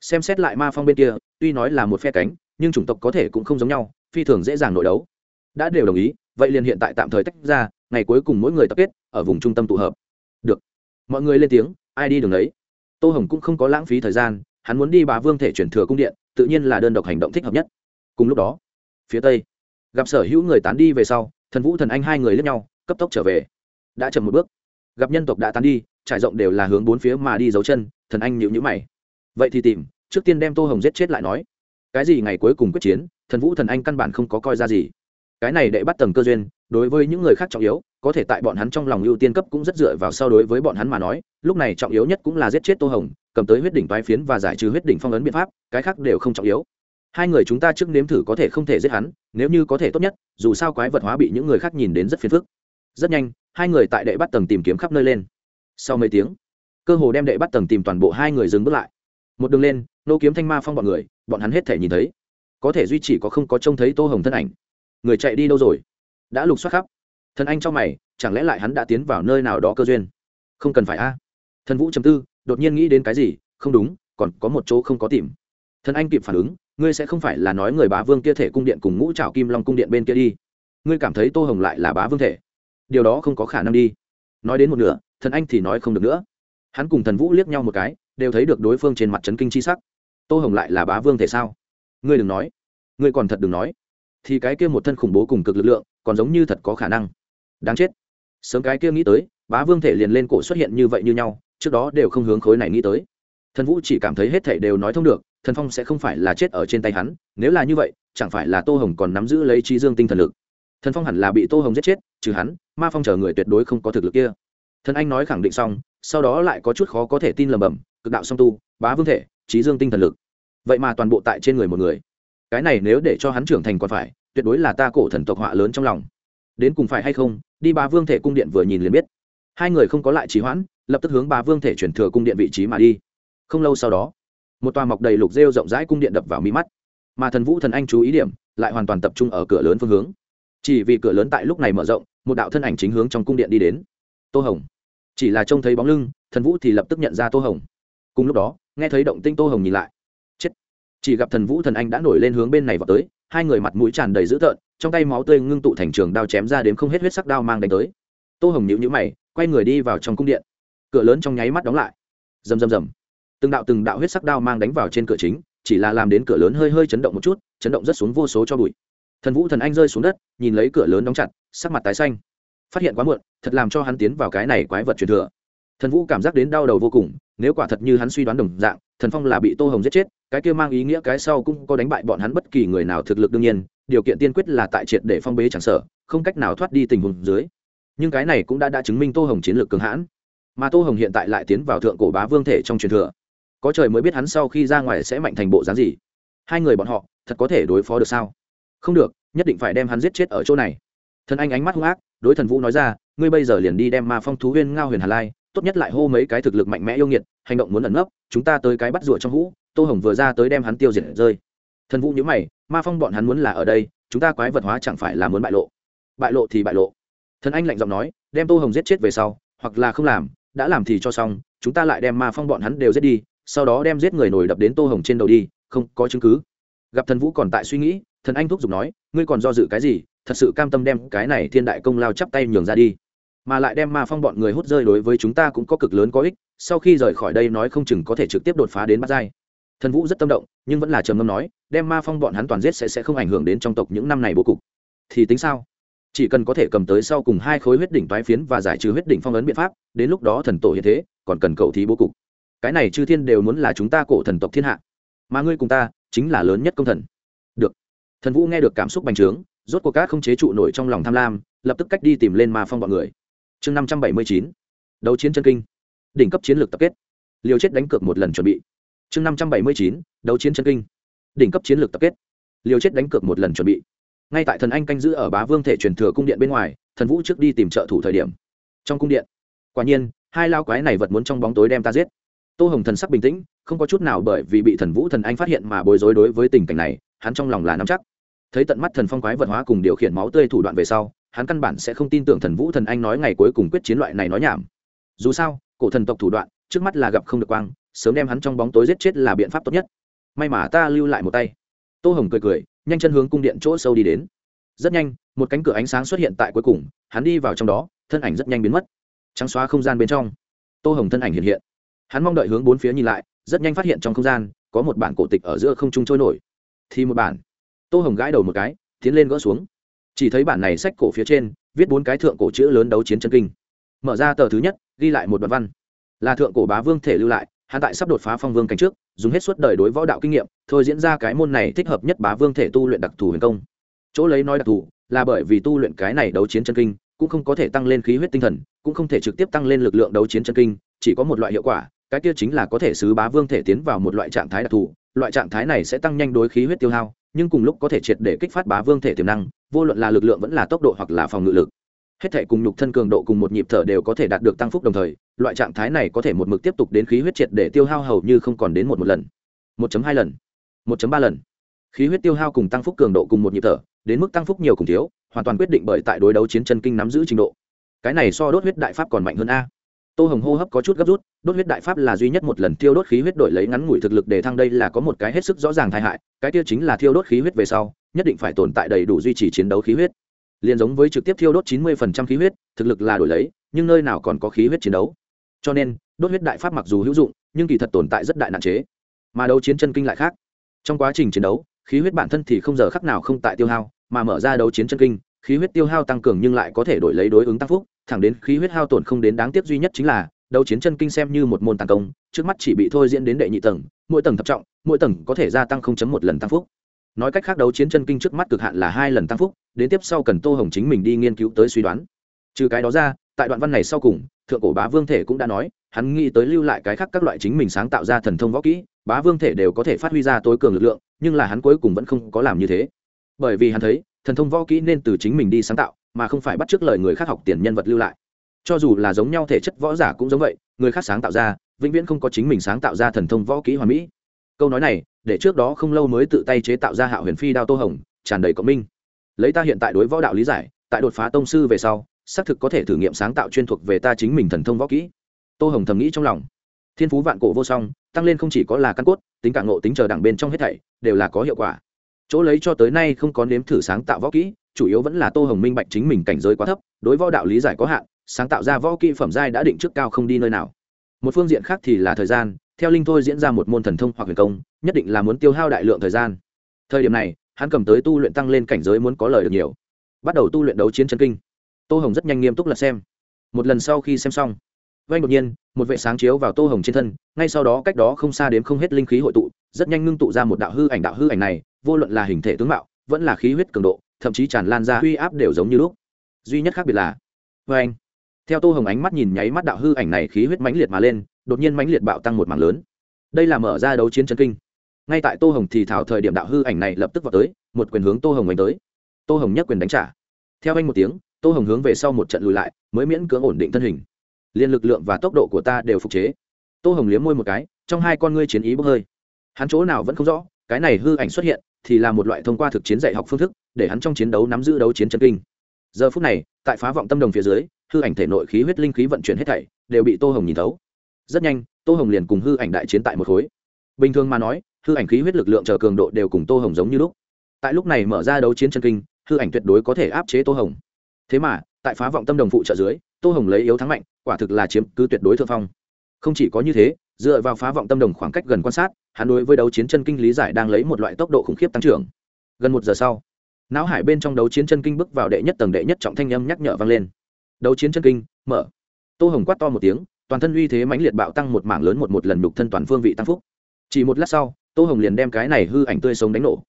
Xem xét lại ma phong bên kia, tuy nói là một phe cánh, nhưng chủng tộc có thể cũng không giống nhau phi thường dễ dàng nội đấu. Đã đều đồng ý, vậy liền hiện tại tạm thời tách ra, ngày cuối cùng mỗi người tập kết, ở vùng trung tâm tụ hợp. Được. Mọi người lên tiếng, ai đi đường đấy? Tô hồng cũng không có lãng phí thời gian, hắn muốn đi bá vương thể chuyển thừa cung điện, tự nhiên là đơn độc hành động thích hợp nhất. Cùng lúc đó, phía tây, gặp sở hữu người tán đi về sau, thần vũ thần anh hai người lướt nhau, cấp tốc trở về. Đã chậm một bước, gặp nhân tộc đã tán đi, trải rộng đều là hướng bốn phía mà đi dấu chân, thần anh nhịu nhữ mày. Vậy thì tìm, trước tiên đem tô hồng giết chết lại nói. Cái gì ngày cuối cùng quyết chiến thần vũ thần anh căn bản không có coi ra gì. Cái này đệ bắt tầng cơ duyên, đối với những người khác trọng yếu, có thể tại bọn hắn trong lòng ưu tiên cấp cũng rất dựa vào sau đối với bọn hắn mà nói, lúc này trọng yếu nhất cũng là giết chết tô hồng, cầm tới huyết đỉnh toái phiến và giải trừ huyết đỉnh phong ấn biện pháp, cái khác đều không trọng yếu. Hai người chúng ta trước nếm thử có thể không thể giết hắn, nếu như có thể tốt nhất, dù sao quái vật hóa bị những người khác nhìn đến rất phiền phức. Rất nhanh, hai người tại đệ bắt tầng tìm kiếm khắp nơi lên. Sau mấy tiếng, cơ hồ đem đệ bắt tầng tìm toàn bộ hai người dừng bước lại. Một đường lên, nô kiếm thanh ma phong bọn người, bọn hắn hết thể nhìn thấy có thể duy trì có không có trông thấy tô hồng thân ảnh. Người chạy đi đâu rồi? Đã lục soát khắp. Thần anh trong mày, chẳng lẽ lại hắn đã tiến vào nơi nào đó cơ duyên? Không cần phải a. Thần vũ chấm tư, đột nhiên nghĩ đến cái gì? Không đúng, còn có một chỗ không có tìm. Thần anh kịp phản ứng, ngươi sẽ không phải là nói người bá vương kia thể cung điện cùng ngũ trào kim long cung điện bên kia đi. Ngươi cảm thấy tô hồng lại là bá vương thể. Điều đó không có khả năng đi. Nói đến một nửa, thần anh thì nói không được nữa. Hắn cùng thần vũ liếc nhau một cái, đều thấy được đối phương trên mặt trấn kinh chi sắc. Tô hồng lại là bá vương thể sao? Ngươi đừng nói. Ngươi còn thật đừng nói. Thì cái kia một thân khủng bố cùng cực lực lượng, còn giống như thật có khả năng. Đáng chết. Sớm cái kia nghĩ tới, bá vương thể liền lên cổ xuất hiện như vậy như nhau, trước đó đều không hướng khối này nghĩ tới. Thần vũ chỉ cảm thấy hết thể đều nói thông được, thần phong sẽ không phải là chết ở trên tay hắn, nếu là như vậy, chẳng phải là tô hồng còn nắm giữ lấy trí dương tinh thần lực. Thần phong hẳn là bị tô hồng giết chết, trừ hắn, ma phong chờ người tuyệt đối không có thực lực kia. Thần anh nói khẳng định xong, sau đó lại có chút khó có thể tin lầm bầm cực đạo song tu, bá vương thể, trí dương tinh thần lực vậy mà toàn bộ tại trên người một người. Cái này nếu để cho hắn trưởng thành còn phải, tuyệt đối là ta cổ thần tộc họa lớn trong lòng. Đến cùng phải hay không, đi ba vương thể cung điện vừa nhìn liền biết. Hai người không có lại trí hoãn, lập tức hướng ba vương thể chuyển thừa cung điện vị trí mà đi. Không lâu sau đó, một tòa mọc đầy lục rêu rộng rãi cung điện đập vào mi mắt. Mà thần vũ thần anh chú ý điểm, lại hoàn toàn tập trung ở cửa lớn phương hướng. Chỉ vì cửa lớn tại lúc này mở rộng, một đạo thân ảnh chính hướng trong cung điện đi đến. Tô hồng. Chỉ là trông thấy bóng lưng, thần vũ thì lập tức nhận ra tô hồng. Cùng lúc đó, nghe thấy động tinh tô hồng nhìn lại chỉ gặp thần vũ thần anh đã nổi lên hướng bên này vào tới, hai người mặt mũi tràn đầy dữ tợn, trong tay máu tươi ngưng tụ thành trường đao chém ra đến không hết huyết sắc đao mang đánh tới. Tô hồng nhịu nhữ mày, quay người đi vào trong cung điện. Cửa lớn trong nháy mắt đóng lại. Rầm rầm rầm. Từng đạo từng đạo huyết sắc đao mang đánh vào trên cửa chính, chỉ là làm đến cửa lớn hơi hơi chấn động một chút, chấn động rất xuống vô số cho bụi. Thần vũ thần anh rơi xuống đất, nhìn lấy cửa lớn đóng chặt, sắc mặt tái xanh. Phát hiện quá muộn, thật làm cho hắn tiến vào cái này quái vật truyền thừa. Thần vũ cảm giác đến đau đầu vô cùng, nếu quả thật như hắn suy đoán đồng dạng, thần phong là bị tô hồng giết chết cái kia mang ý nghĩa cái sau cũng có đánh bại bọn hắn bất kỳ người nào thực lực đương nhiên, điều kiện tiên quyết là tại triệt để phong bế chẳng sở không cách nào thoát đi tình huống dưới. Nhưng cái này cũng đã đã chứng minh tô hồng chiến lược cường hãn. Mà tô hồng hiện tại lại tiến vào thượng cổ bá vương thể trong truyền thừa. Có trời mới biết hắn sau khi ra ngoài sẽ mạnh thành bộ dáng gì. Hai người bọn họ, thật có thể đối phó được sao? Không được, nhất định phải đem hắn giết chết ở chỗ này. Thần anh ánh mắt hung ác, đối thần vũ nói ra, ngươi bây giờ liền đi đem ma phong thú huyên ngao huyền hà lai, tốt nhất lại hô mấy cái thực lực mạnh mẽ yêu nghiệt, hành động muốn ẩn nấp, chúng ta tới cái bắt rùa trong hũ tô hồng vừa ra tới đem hắn tiêu diệt rơi. Thần vũ nhữ mày, ma phong bọn hắn muốn là ở đây, chúng ta quái vật hóa chẳng phải là muốn bại lộ? Bại lộ thì bại lộ. Thần anh lạnh giọng nói, đem tô hồng giết chết về sau, hoặc là không làm, đã làm thì cho xong, chúng ta lại đem ma phong bọn hắn đều giết đi, sau đó đem giết người nổi đập đến tô hồng trên đầu đi, không có chứng cứ. Gặp thần vũ còn tại suy nghĩ, thần anh thúc giục nói, ngươi còn do dự cái gì? Thật sự cam tâm đem cái này thiên đại công lao chắp tay nhường ra đi. Mà lại đem ma phong bọn người hút rơi đối với chúng ta cũng có cực lớn có ích, sau khi rời khỏi đây nói không chừng có thể trực tiếp đột phá đến bắt giai thần vũ rất tâm động, nhưng vẫn là trầm ngâm nói, đem ma phong bọn hắn toàn giết sẽ sẽ không ảnh hưởng đến trong tộc những năm này bố cục. Thì tính sao? Chỉ cần có thể cầm tới sau cùng hai khối huyết đỉnh toái phiến và giải trừ huyết đỉnh phong ấn biện pháp, đến lúc đó thần tổ hiện thế, còn cần cầu thí bố cục. Cái này chư thiên đều muốn là chúng ta cổ thần tộc thiên hạ. Mà ngươi cùng ta, chính là lớn nhất công thần. Được. Thần vũ nghe được cảm xúc bành trướng, rốt cuộc các không chế trụ nổi trong lòng tham lam, lập tức cách đi tìm lên ma phong bọn người. Chương năm trăm bảy mươi chín. Đấu chiến chân kinh. Đỉnh cấp chiến lược tập kết. Liều chết đánh cược một lần chuẩn bị chương năm trăm bảy mươi chín, đấu chiến chân kinh. Đỉnh cấp chiến lược tập kết. Liều chết đánh cược một lần chuẩn bị. Ngay tại thần anh canh giữ ở bá vương thể truyền thừa cung điện bên ngoài, thần vũ trước đi tìm trợ thủ thời điểm. Trong cung điện, quả nhiên, hai lao quái này vật muốn trong bóng tối đem ta giết. Tô hồng thần sắc bình tĩnh, không có chút nào bởi vì bị thần vũ thần anh phát hiện mà bối rối đối với tình cảnh này, hắn trong lòng là nắm chắc. Thấy tận mắt thần phong quái vật hóa cùng điều khiển máu tươi thủ đoạn về sau, hắn căn bản sẽ không tin tưởng thần vũ thần anh nói ngày cuối cùng quyết chiến loại này nói nhảm. Dù sao, cổ thần tộc thủ đoạn, trước mắt là gặp không được quang sớm đem hắn trong bóng tối giết chết là biện pháp tốt nhất. May mà ta lưu lại một tay. Tô hồng cười cười, nhanh chân hướng cung điện chỗ sâu đi đến. Rất nhanh, một cánh cửa ánh sáng xuất hiện tại cuối cùng, hắn đi vào trong đó, thân ảnh rất nhanh biến mất. Trắng xóa không gian bên trong, tô hồng thân ảnh hiện hiện. Hắn mong đợi hướng bốn phía nhìn lại, rất nhanh phát hiện trong không gian, có một bản cổ tịch ở giữa không trung trôi nổi. Thì một bản. Tô hồng gãi đầu một cái, tiến lên gỡ xuống. Chỉ thấy bản này sách cổ phía trên, viết bốn cái thượng cổ chữ lớn đấu chiến chân kinh. Mở ra tờ thứ nhất, ghi lại một đoạn văn. Là thượng cổ bá vương thể lưu lại hắn tại sắp đột phá phong vương cảnh trước, dùng hết suốt đời đối võ đạo kinh nghiệm, thôi diễn ra cái môn này thích hợp nhất bá vương thể tu luyện đặc thù huyền công. Chỗ lấy nói đặc thù, là bởi vì tu luyện cái này đấu chiến chân kinh, cũng không có thể tăng lên khí huyết tinh thần, cũng không thể trực tiếp tăng lên lực lượng đấu chiến chân kinh, chỉ có một loại hiệu quả, cái kia chính là có thể sứ bá vương thể tiến vào một loại trạng thái đặc thù. Loại trạng thái này sẽ tăng nhanh đối khí huyết tiêu hao, nhưng cùng lúc có thể triệt để kích phát bá vương thể tiềm năng, vô luận là lực lượng vẫn là tốc độ hoặc là phòng ngự lực hết thể cùng nhục thân cường độ cùng một nhịp thở đều có thể đạt được tăng phúc đồng thời, loại trạng thái này có thể một mực tiếp tục đến khí huyết triệt để tiêu hao hầu như không còn đến một một lần. một hai lần, một ba lần. Khí huyết tiêu hao cùng tăng phúc cường độ cùng một nhịp thở, đến mức tăng phúc nhiều cùng thiếu, hoàn toàn quyết định bởi tại đối đấu chiến chân kinh nắm giữ trình độ. Cái này so đốt huyết đại pháp còn mạnh hơn a. Tô hồng hô hấp có chút gấp rút, đốt huyết đại pháp là duy nhất một lần tiêu đốt khí huyết đổi lấy ngắn ngủi thực lực để thăng đây là có một cái hết sức rõ ràng tai hại, cái tiêu chính là thiêu đốt khí huyết về sau, nhất định phải tồn tại đầy đủ duy trì chiến đấu khí huyết liền giống với trực tiếp thiêu đốt chín mươi khí huyết, thực lực là đổi lấy, nhưng nơi nào còn có khí huyết chiến đấu. Cho nên, đốt huyết đại pháp mặc dù hữu dụng, nhưng kỳ thật tồn tại rất đại nạn chế. Mà đấu chiến chân kinh lại khác. Trong quá trình chiến đấu, khí huyết bản thân thì không giờ khắc nào không tại tiêu hao, mà mở ra đấu chiến chân kinh, khí huyết tiêu hao tăng cường nhưng lại có thể đổi lấy đối ứng tăng phúc, thẳng đến khí huyết hao tổn không đến đáng tiếc duy nhất chính là, đấu chiến chân kinh xem như một môn tàn công, trước mắt chỉ bị thôi diễn đến đệ nhị tầng, mỗi tầng thập trọng, mỗi tầng có thể gia tăng không chấm một lần tăng phúc nói cách khác đấu chiến chân kinh trước mắt cực hạn là hai lần tăng phúc, đến tiếp sau cần tô hồng chính mình đi nghiên cứu tới suy đoán. Trừ cái đó ra, tại đoạn văn này sau cùng, thượng cổ bá vương thể cũng đã nói, hắn nghĩ tới lưu lại cái khác các loại chính mình sáng tạo ra thần thông võ kỹ, bá vương thể đều có thể phát huy ra tối cường lực lượng, nhưng là hắn cuối cùng vẫn không có làm như thế. Bởi vì hắn thấy, thần thông võ kỹ nên từ chính mình đi sáng tạo, mà không phải bắt t r ư ớ c lời người khác học tiền nhân vật lưu lại. Cho dù là giống nhau thể chất võ giả cũng giống vậy, người khác sáng tạo ra, vĩnh viễn không có chính mình sáng tạo ra thần thông võ kỹ hoàn mỹ. Câu nói này để trước đó không lâu mới tự tay chế tạo ra hạo huyền phi đao tô hồng, tràn đầy cộng minh. Lấy ta hiện tại đối võ đạo lý giải, tại đột phá tông sư về sau, xác thực có thể thử nghiệm sáng tạo chuyên thuộc về ta chính mình thần thông võ kỹ. Tô hồng thầm nghĩ trong lòng. Thiên phú vạn cổ vô song, tăng lên không chỉ có là căn cốt, tính cả ngộ tính chờ đẳng bên trong hết thảy, đều là có hiệu quả. Chỗ lấy cho tới nay không có nếm thử sáng tạo võ kỹ, chủ yếu vẫn là tô hồng minh bạch chính mình cảnh giới quá thấp, đối võ đạo lý giải có hạn, sáng tạo ra võ kỹ phẩm giai đã định trước cao không đi nơi nào. Một phương diện khác thì là thời gian theo linh thôi diễn ra một môn thần thông hoặc huyền công, nhất định là muốn tiêu hao đại lượng thời gian. Thời điểm này, hắn cầm tới tu luyện tăng lên cảnh giới muốn có lời được nhiều. Bắt đầu tu luyện đấu chiến chân kinh. Tô hồng rất nhanh nghiêm túc lật xem. Một lần sau khi xem xong vay đột nhiên, một vệ sáng chiếu vào tô hồng trên thân, ngay sau đó cách đó không xa đến không hết linh khí hội tụ, rất nhanh ngưng tụ ra một đạo hư ảnh. Đạo hư ảnh này, vô luận là hình thể tướng mạo, vẫn là khí huyết cường độ, thậm chí tràn lan ra uy áp đều giống như lúc. Duy nhất khác biệt là vê anh theo tô hồng ánh mắt nhìn nháy mắt đạo hư ảnh này khí huyết mãnh liệt mà lên, đột nhiên mãnh liệt bạo tăng một mảng lớn. Đây là mở ra đấu chiến chân kinh. Ngay tại tô hồng thì thảo thời điểm đạo hư ảnh này lập tức vào tới, một quyền hướng tô hồng đánh tới. Tô hồng nhất quyền đánh trả. Theo anh một tiếng, tô hồng hướng về sau một trận lùi lại, mới miễn cưỡng ổn định thân hình. Liên lực lượng và tốc độ của ta đều phục chế. Tô hồng liếm môi một cái, trong hai con ngươi chiến ý bốc hơi. Hắn chỗ nào vẫn không rõ, cái này hư ảnh xuất hiện, thì là một loại thông qua thực chiến dạy học phương thức, để hắn trong chiến đấu nắm giữ đấu chiến chân kinh. Giờ phút này, tại phá vọng tâm đồng phía dưới hư ảnh thể nội khí huyết linh khí vận chuyển hết thảy đều bị tô hồng nhìn thấu. Rất nhanh, tô hồng liền cùng hư ảnh đại chiến tại một khối. Bình thường mà nói, hư ảnh khí huyết lực lượng chờ cường độ đều cùng tô hồng giống như lúc. Tại lúc này mở ra đấu chiến chân kinh, hư ảnh tuyệt đối có thể áp chế tô hồng. Thế mà, tại phá vọng tâm đồng phụ trợ dưới, tô hồng lấy yếu thắng mạnh, quả thực là chiếm cứ tuyệt đối thượng phong. Không chỉ có như thế, dựa vào phá vọng tâm đồng khoảng cách gần quan sát, hắn đối với đấu chiến chân kinh lý giải đang lấy một loại tốc độ khủng khiếp tăng trưởng. Gần một giờ sau, não hải bên trong đấu chiến chân kinh bước vào đệ nhất tầng đệ nhất trọng thanh âm nhắc nhở vang lên đấu chiến chân kinh, mở. Tô hồng quát to một tiếng, toàn thân uy thế mãnh liệt bạo tăng một mảng lớn một một lần đục thân toàn phương vị tăng phúc. Chỉ một lát sau, tô hồng liền đem cái này hư ảnh tươi sống đánh nổ.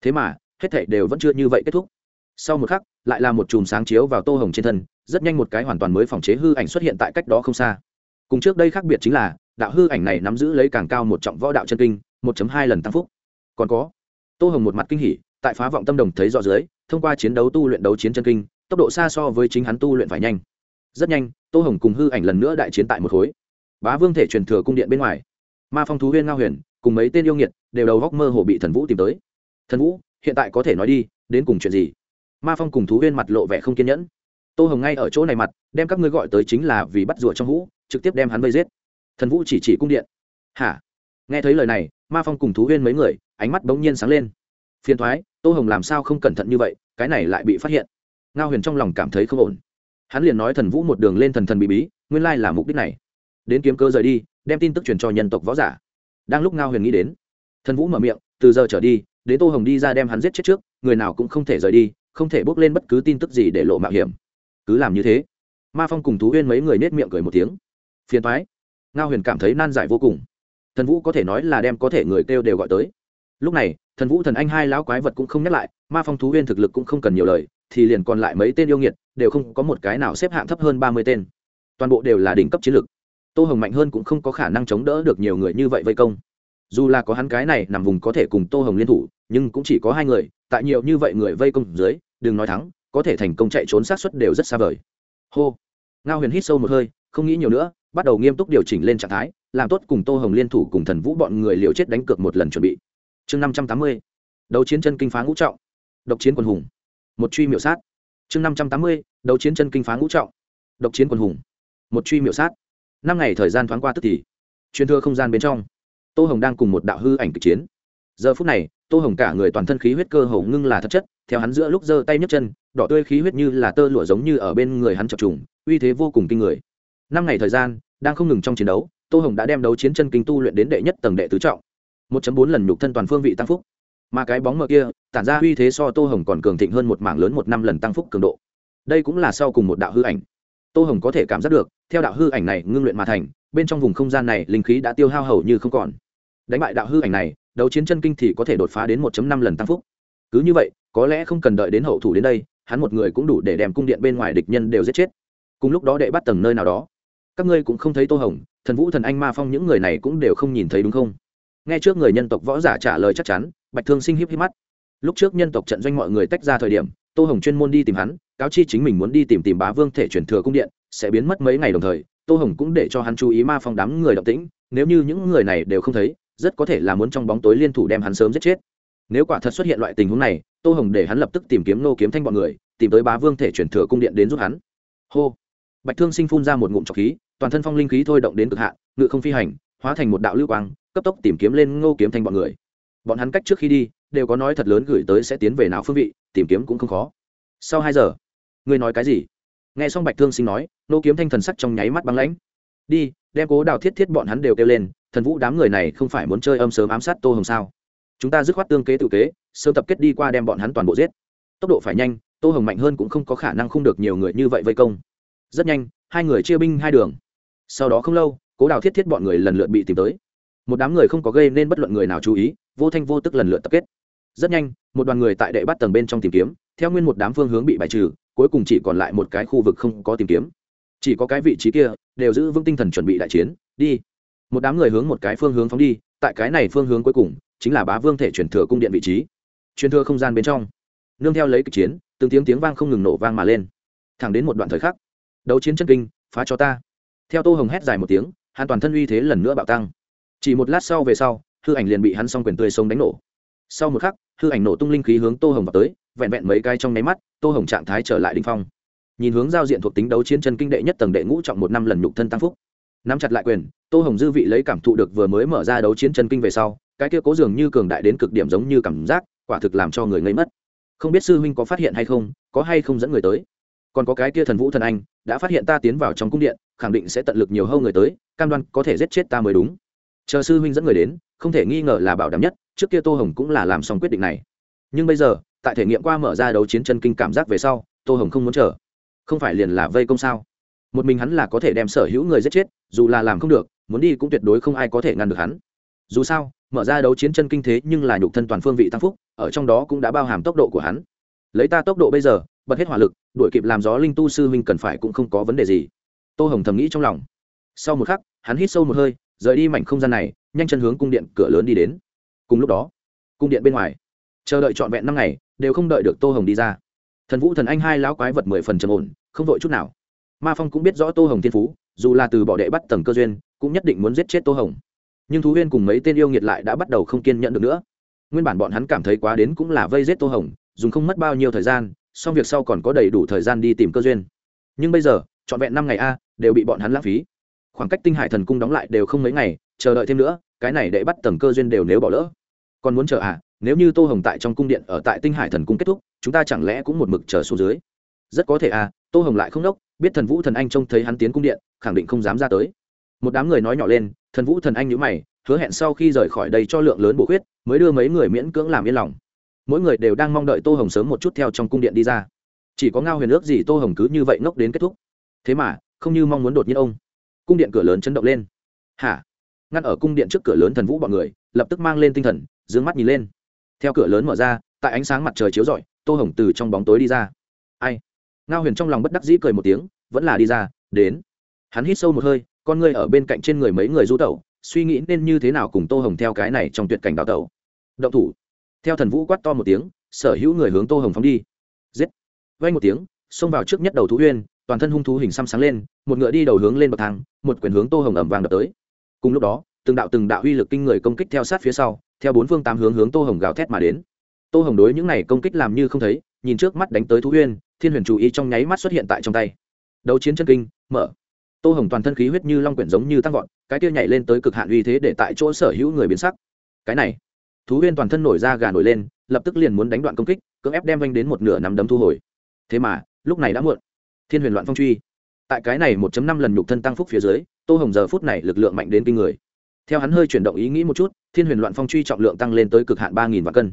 Thế mà, hết thảy đều vẫn chưa như vậy kết thúc. Sau một khắc, lại là một chùm sáng chiếu vào tô hồng trên thân, rất nhanh một cái hoàn toàn mới phòng chế hư ảnh xuất hiện tại cách đó không xa. Cùng trước đây khác biệt chính là, đạo hư ảnh này nắm giữ lấy càng cao một trọng võ đạo chân kinh 1 hai lần tăng phúc. Còn có, tô hồng một mặt kinh hỉ, tại phá vọng tâm đồng thấy rõ dưới, thông qua chiến đấu tu luyện đấu chiến chân kinh tốc độ xa so với chính hắn tu luyện phải nhanh. Rất nhanh, tô hồng cùng hư ảnh lần nữa đại chiến tại một khối. Bá vương thể truyền thừa cung điện bên ngoài, ma phong thú huyên ngao huyền cùng mấy tên yêu nghiệt đều đầu góc mơ hồ bị thần vũ tìm tới. Thần vũ, hiện tại có thể nói đi, đến cùng chuyện gì? Ma phong cùng thú huyên mặt lộ vẻ không kiên nhẫn. Tô hồng ngay ở chỗ này mặt, đem các ngươi gọi tới chính là vì bắt rùa trong hũ, trực tiếp đem hắn vây giết. Thần vũ chỉ chỉ cung điện. Hả? Nghe thấy lời này, ma phong cùng thú huyên mấy người, ánh mắt bỗng nhiên sáng lên. Phiền thoái, tô hồng làm sao không cẩn thận như vậy, cái này lại bị phát hiện ngao huyền trong lòng cảm thấy không ổn. Hắn liền nói thần vũ một đường lên thần thần bí bí, nguyên lai là mục đích này. Đến kiếm cơ rời đi, đem tin tức truyền cho nhân tộc võ giả. Đang lúc ngao huyền nghĩ đến, thần vũ mở miệng, từ giờ trở đi đến tô hồng đi ra đem hắn giết chết trước, người nào cũng không thể rời đi, không thể bốc lên bất cứ tin tức gì để lộ mạo hiểm. Cứ làm như thế, ma phong cùng thú huyên mấy người nết miệng cười một tiếng. Phiền thoái ngao huyền cảm thấy nan giải vô cùng. Thần vũ có thể nói là đem có thể người kêu đều gọi tới. Lúc này, thần vũ thần anh hai lão quái vật cũng không nhắc lại, ma phong thú huyên thực lực cũng không cần nhiều lời thì liền còn lại mấy tên yêu nghiệt, đều không có một cái nào xếp hạng thấp hơn ba mươi tên. Toàn bộ đều là đỉnh cấp chiến lực. Tô hồng mạnh hơn cũng không có khả năng chống đỡ được nhiều người như vậy vây công. Dù là có hắn cái này nằm vùng có thể cùng tô hồng liên thủ, nhưng cũng chỉ có hai người, tại nhiều như vậy người vây công dưới, đừng nói thắng, có thể thành công chạy trốn sát xuất đều rất xa vời. Hô. Ngao huyền hít sâu một hơi, không nghĩ nhiều nữa, bắt đầu nghiêm túc điều chỉnh lên trạng thái, làm tốt cùng tô hồng liên thủ cùng thần vũ bọn người liều chết đánh cược một lần chuẩn bị. Chương năm trăm tám mươi. Đấu chiến chân kinh phá ngũ trọng. Độc chiến quân hùng một truy miểu sát. Chương năm trăm tám mươi, đấu chiến chân kinh phá ngũ trọng. Độc chiến quần hùng. Một truy miểu sát. Năm ngày thời gian thoáng qua tức thì, truyền thừa không gian bên trong, tô hồng đang cùng một đạo hư ảnh kịch chiến. Giờ phút này, tô hồng cả người toàn thân khí huyết cơ hồ ngưng là thật chất, theo hắn giữa lúc giơ tay nhấc chân, đỏ tươi khí huyết như là tơ lụa giống như ở bên người hắn chập trùng, uy thế vô cùng kinh người. Năm ngày thời gian, đang không ngừng trong chiến đấu, tô hồng đã đem đấu chiến chân kinh tu luyện đến đệ nhất tầng đệ tứ trọng. Một bốn lần nhục thân toàn phương vị tăng phúc mà cái bóng mờ kia, tản ra uy thế so tô hồng còn cường thịnh hơn một mảng lớn một năm lần tăng phúc cường độ. Đây cũng là sau cùng một đạo hư ảnh. Tô hồng có thể cảm giác được, theo đạo hư ảnh này ngưng luyện mà thành, bên trong vùng không gian này linh khí đã tiêu hao hầu như không còn. Đánh bại đạo hư ảnh này, đấu chiến chân kinh thì có thể đột phá đến 1 năm lần tăng phúc. Cứ như vậy, có lẽ không cần đợi đến hậu thủ đến đây, hắn một người cũng đủ để đem cung điện bên ngoài địch nhân đều giết chết. Cùng lúc đó đệ bắt tầng nơi nào đó. Các ngươi cũng không thấy tô hồng, thần vũ thần anh ma phong những người này cũng đều không nhìn thấy đúng không? Nghe trước người nhân tộc võ giả trả lời chắc chắn bạch thương sinh híp híp mắt. Lúc trước nhân tộc trận doanh mọi người tách ra thời điểm, tô hồng chuyên môn đi tìm hắn, cáo chi chính mình muốn đi tìm tìm bá vương thể Truyền thừa cung điện, sẽ biến mất mấy ngày đồng thời, tô hồng cũng để cho hắn chú ý ma phong đám người động tĩnh, nếu như những người này đều không thấy, rất có thể là muốn trong bóng tối liên thủ đem hắn sớm giết chết. Nếu quả thật xuất hiện loại tình huống này, tô hồng để hắn lập tức tìm kiếm nô kiếm thanh bọn người, tìm tới bá vương thể Truyền thừa cung điện đến giúp hắn. Hô! Bạch thương sinh phun ra một ngụm trọc khí, toàn thân phong linh khí thôi động đến cực hạn, ngự không phi hành, hóa thành một đạo lưu quang, cấp tốc tìm kiếm lên ngô kiếm thanh bọn người bọn hắn cách trước khi đi, đều có nói thật lớn gửi tới sẽ tiến về nào phương vị, tìm kiếm cũng không khó. Sau hai giờ, ngươi nói cái gì? Nghe xong bạch thương sinh nói, nô kiếm thanh thần sắc trong nháy mắt băng lãnh. Đi, đem cố đào thiết thiết bọn hắn đều kêu lên, thần vũ đám người này không phải muốn chơi âm sớm ám sát tô hồng sao? Chúng ta dứt khoát tương kế tự kế, sớm tập kết đi qua đem bọn hắn toàn bộ giết. Tốc độ phải nhanh, tô hồng mạnh hơn cũng không có khả năng không được nhiều người như vậy vây công. Rất nhanh, hai người chia binh hai đường. Sau đó không lâu, cố đào thiết thiết bọn người lần lượt bị tìm tới. Một đám người không có gây nên bất luận người nào chú ý vô thanh vô tức lần lượt tập kết. Rất nhanh, một đoàn người tại đệ bắt tầng bên trong tìm kiếm, theo nguyên một đám phương hướng bị bài trừ, cuối cùng chỉ còn lại một cái khu vực không có tìm kiếm. Chỉ có cái vị trí kia, đều giữ vững tinh thần chuẩn bị đại chiến, đi. Một đám người hướng một cái phương hướng phóng đi, tại cái này phương hướng cuối cùng, chính là bá vương thể chuyển thừa cung điện vị trí. Truyền thừa không gian bên trong. Nương theo lấy kịch chiến, từng tiếng tiếng vang không ngừng nổ vang mà lên. Thẳng đến một đoạn thời khắc, đấu chiến chân kinh, phá cho ta. Theo tô hồng hét dài một tiếng hàn toàn thân uy thế lần nữa bạo tăng. Chỉ một lát sau về sau hư ảnh liền bị hắn xong quyền tươi sông đánh nổ. Sau một khắc, hư ảnh nổ tung linh khí hướng tô hồng vào tới, vẹn vẹn mấy cái trong nháy mắt, tô hồng trạng thái trở lại đ ỉ n h phong. Nhìn hướng giao diện thuộc tính đấu chiến chân kinh đệ nhất tầng đệ ngũ trọng một năm lần nhục thân tăng phúc. Nắm chặt lại quyền, tô hồng dư vị lấy cảm thụ được vừa mới mở ra đấu chiến chân kinh về sau, cái kia cố dường như cường đại đến cực điểm giống như cảm giác, quả thực làm cho người ngây mất. Không biết sư huynh có phát hiện hay không, có hay không dẫn người tới. Còn có cái kia thần vũ thần anh, đã phát hiện ta tiến vào trong cung điện, khẳng định sẽ tận lực nhiều hơn người tới, cam đoan có thể giết chết ta mới đúng. Chờ sư huynh dẫn người đến không thể nghi ngờ là bảo đảm nhất, trước kia tô hồng cũng là làm xong quyết định này. Nhưng bây giờ, tại thể nghiệm qua mở ra đấu chiến chân kinh cảm giác về sau, tô hồng không muốn chờ. Không phải liền là vây công sao? Một mình hắn là có thể đem sở hữu người giết chết, dù là làm không được, muốn đi cũng tuyệt đối không ai có thể ngăn được hắn. Dù sao, mở ra đấu chiến chân kinh thế nhưng là nhục thân toàn phương vị tăng phúc, ở trong đó cũng đã bao hàm tốc độ của hắn. Lấy ta tốc độ bây giờ, bật hết hỏa lực, đuổi kịp làm gió linh tu sư huynh cần phải cũng không có vấn đề gì. Tô hồng thầm nghĩ trong lòng. Sau một khắc, hắn hít sâu một hơi, rời đi mảnh không gian này nhanh chân hướng cung điện cửa lớn đi đến. Cùng lúc đó, cung điện bên ngoài, chờ đợi trọn vẹn năm ngày, đều không đợi được tô hồng đi ra. Thần vũ thần anh hai lão quái vật mười phần trầm ổn, không vội chút nào. Ma phong cũng biết rõ tô hồng thiên phú, dù là từ bỏ đệ bắt tầng cơ duyên, cũng nhất định muốn giết chết tô hồng. Nhưng thú huyên cùng mấy tên yêu nghiệt lại đã bắt đầu không kiên nhẫn được nữa. Nguyên bản bọn hắn cảm thấy quá đến cũng là vây giết tô hồng, dùng không mất bao nhiêu thời gian song việc sau còn có đầy đủ thời gian đi tìm cơ duyên. Nhưng bây giờ, trọn vẹn năm ngày a, đều bị bọn hắn lãng phí. Khoảng cách tinh hải thần cung đóng lại đều không mấy ngày chờ đợi thêm nữa, cái này để bắt tầng cơ duyên đều nếu bỏ lỡ. Còn muốn chờ à nếu như tô hồng tại trong cung điện ở tại tinh hải thần cung kết thúc, chúng ta chẳng lẽ cũng một mực chờ xuống dưới? Rất có thể à tô hồng lại không đốc, biết thần vũ thần anh trông thấy hắn tiến cung điện, khẳng định không dám ra tới. Một đám người nói nhỏ lên, thần vũ thần anh nhữ mày, hứa hẹn sau khi rời khỏi đây cho lượng lớn bổ khuyết, mới đưa mấy người miễn cưỡng làm yên lòng. Mỗi người đều đang mong đợi tô hồng sớm một chút theo trong cung điện đi ra. Chỉ có ngao huyền ước gì tô hồng cứ như vậy ngốc đến kết thúc. Thế mà, không như mong muốn đột nhiên ông. Cung điện cửa lớn chấn động lên. Hả? Ngăn ở cung điện trước cửa lớn thần vũ bọn người, lập tức mang lên tinh thần d ư ơ n g mắt nhìn lên. Theo cửa lớn mở ra, tại ánh sáng mặt trời chiếu rọi, tô hồng từ trong bóng tối đi ra. Ai? Ngao huyền trong lòng bất đắc dĩ cười một tiếng, vẫn là đi ra, đến. Hắn hít sâu một hơi, con người ở bên cạnh trên người mấy người du tẩu, suy nghĩ nên như thế nào cùng tô hồng theo cái này trong tuyệt cảnh đào tẩu. Động thủ. Theo thần vũ quát to một tiếng, sở hữu người hướng tô hồng phóng đi. Giết. Vay một tiếng, xông vào trước nhất đầu thú huyên toàn thân hung thú hình xăm sáng lên, một ngựa đi đầu hướng lên bậc thang, một quyển hướng tô hồng ẩm vàng đập tới cùng lúc đó, từng đạo từng đạo uy lực kinh người công kích theo sát phía sau, theo bốn phương tám hướng hướng tô hồng gào thét mà đến. Tô hồng đối những này công kích làm như không thấy, nhìn trước mắt đánh tới thú huyên thiên huyền chú ý trong nháy mắt xuất hiện tại trong tay. Đấu chiến chân kinh, mở. Tô hồng toàn thân khí huyết như long quyển giống như tăng vọt, cái kia nhảy lên tới cực hạn uy thế để tại chỗ sở hữu người biến sắc. Cái này, thú huyên toàn thân nổi ra gà nổi lên, lập tức liền muốn đánh đoạn công kích, cưỡng ép đem vanh đến một nửa nắm đấm thu hồi. Thế mà, lúc này đã muộn. Thiên huyền loạn phong truy tại cái này một năm lần nhục thân tăng phúc phía dưới, tô hồng giờ phút này lực lượng mạnh đến kinh người. Theo hắn hơi chuyển động ý nghĩ một chút, thiên huyền loạn phong truy trọng lượng tăng lên tới cực hạn ba nghìn vạn cân.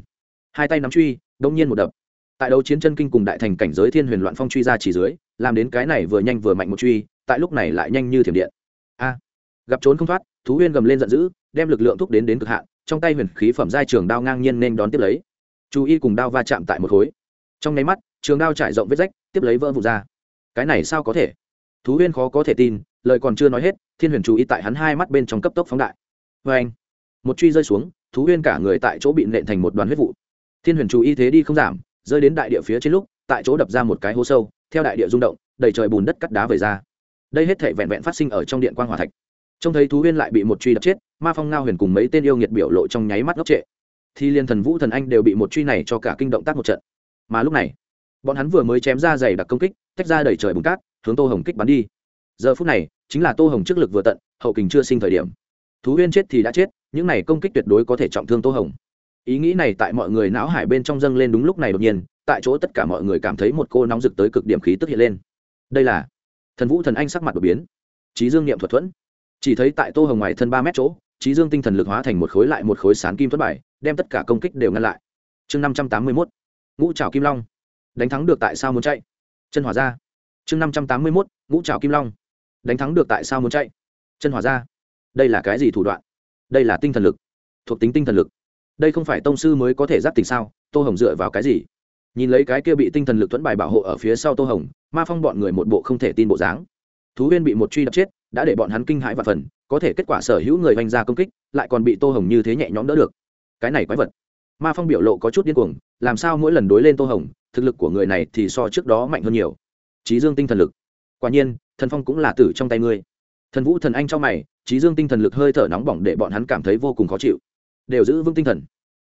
Hai tay nắm truy, đông nhiên một đập. Tại đấu chiến chân kinh cùng đại thành cảnh giới thiên huyền loạn phong truy ra chỉ dưới, làm đến cái này vừa nhanh vừa mạnh một truy, tại lúc này lại nhanh như thiểm điện. A! Gặp trốn không thoát, thú huyên gầm lên giận dữ, đem lực lượng thúc đến đến cực hạn, trong tay huyền khí phẩm giai trường đao ngang nhiên nên đón tiếp lấy. Chú y cùng đao va chạm tại một khối. Trong nháy mắt, trường đao trải rộng vết rách, tiếp lấy vỡ vụt ra. Cái này sao có thể? Thú huyên khó có thể tin, lời còn chưa nói hết, thiên huyền chú ý tại hắn hai mắt bên trong cấp tốc phóng đại. Vê anh, một truy rơi xuống, thú huyên cả người tại chỗ bị nện thành một đoàn huyết vụ. Thiên huyền chú ý thế đi không giảm, rơi đến đại địa phía trên lúc, tại chỗ đập ra một cái hố sâu, theo đại địa rung động, đầy trời bùn đất cắt đá về ra. Đây hết thể vẹn vẹn phát sinh ở trong điện quan hòa thạch. Trông thấy thú huyên lại bị một truy đập chết, ma phong ngao huyền cùng mấy tên yêu nghiệt biểu lộ trong nháy mắt ngốc trệ. Thì liên thần vũ thần anh đều bị một truy này cho cả kinh động tác một trận. Mà lúc này, bọn hắn vừa mới chém ra giày đặc công kích, tách ra đầy trời bùn cát hướng tô hồng kích bắn đi. Giờ phút này, chính là tô hồng trước lực vừa tận, hậu kình chưa sinh thời điểm. Thú huyên chết thì đã chết, những này công kích tuyệt đối có thể trọng thương tô hồng. Ý nghĩ này tại mọi người não hải bên trong dâng lên đúng lúc này đột nhiên, tại chỗ tất cả mọi người cảm thấy một cô nóng rực tới cực điểm khí tức hiện lên. Đây là thần vũ thần anh sắc mặt đột biến. Trí dương niệm thuật thuẫn. Chỉ thấy tại tô hồng ngoài thân ba mét chỗ trí dương tinh thần lực hóa thành một khối lại một khối sán kim thuật bài, đem tất cả công kích đều ngăn lại. Chương năm trăm tám mươi mốt. Ngũ trào kim long. Đánh thắng được tại sao muốn chạy? Chân hỏa ra chương năm trăm tám mươi mốt, ngũ trào kim long. Đánh thắng được tại sao muốn chạy? Chân hỏa ra. Đây là cái gì thủ đoạn? Đây là tinh thần lực. Thuộc tính tinh thần lực. Đây không phải tông sư mới có thể giáp tình sao? Tô hồng dựa vào cái gì? Nhìn lấy cái kia bị tinh thần lực thuẫn bài bảo hộ ở phía sau tô hồng, ma phong bọn người một bộ không thể tin bộ dáng. Thú huyên bị một truy đập chết, đã để bọn hắn kinh hãi và phần có thể kết quả sở hữu người vanh ra công kích, lại còn bị tô hồng như thế nhẹ nhõm đỡ được. Cái này quái vật. Ma phong biểu lộ có chút điên cuồng, làm sao mỗi lần đối lên tô hồng, thực lực của người này thì so trước đó mạnh hơn nhiều trí dương tinh thần lực. Quả nhiên, thần phong cũng là tử trong tay ngươi. Thần vũ thần anh cho mày trí dương tinh thần lực hơi thở nóng bỏng để bọn hắn cảm thấy vô cùng khó chịu. Đều giữ vững tinh thần.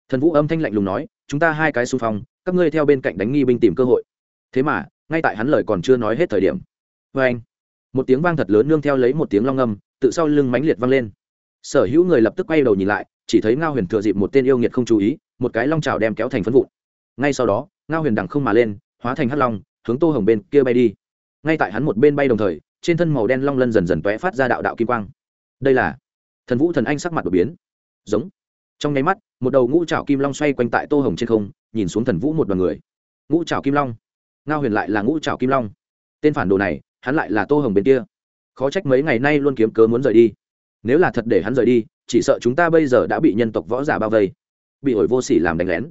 Thần vũ âm thanh lạnh lùng nói, chúng ta hai cái xung phong, các ngươi theo bên cạnh đánh nghi binh tìm cơ hội. Thế mà, ngay tại hắn lời còn chưa nói hết thời điểm. Vê anh. Một tiếng vang thật lớn nương theo lấy một tiếng long âm, tự sau lưng mãnh liệt vang lên. Sở hữu người lập tức quay đầu nhìn lại, chỉ thấy ngao huyền thừa dịp một tên yêu nghiệt không chú ý, một cái long trào đem kéo thành phân vụn. Ngay sau đó, ngao huyền đằng không mà lên, hóa thành hắc long hướng tô hồng bên kia bay đi. Ngay tại hắn một bên bay đồng thời, trên thân màu đen long lân dần dần tóe phát ra đạo đạo kim quang. Đây là thần vũ thần anh sắc mặt đột biến. Giống. Trong nháy mắt, một đầu ngũ trảo kim long xoay quanh tại tô hồng trên không, nhìn xuống thần vũ một đoàn người. Ngũ trảo kim long. Ngao huyền lại là ngũ trảo kim long. Tên phản đồ này, hắn lại là tô hồng bên kia. Khó trách mấy ngày nay luôn kiếm cớ muốn rời đi. Nếu là thật để hắn rời đi, chỉ sợ chúng ta bây giờ đã bị nhân tộc võ giả bao vây. Bị ổi vô sỉ làm đánh lén.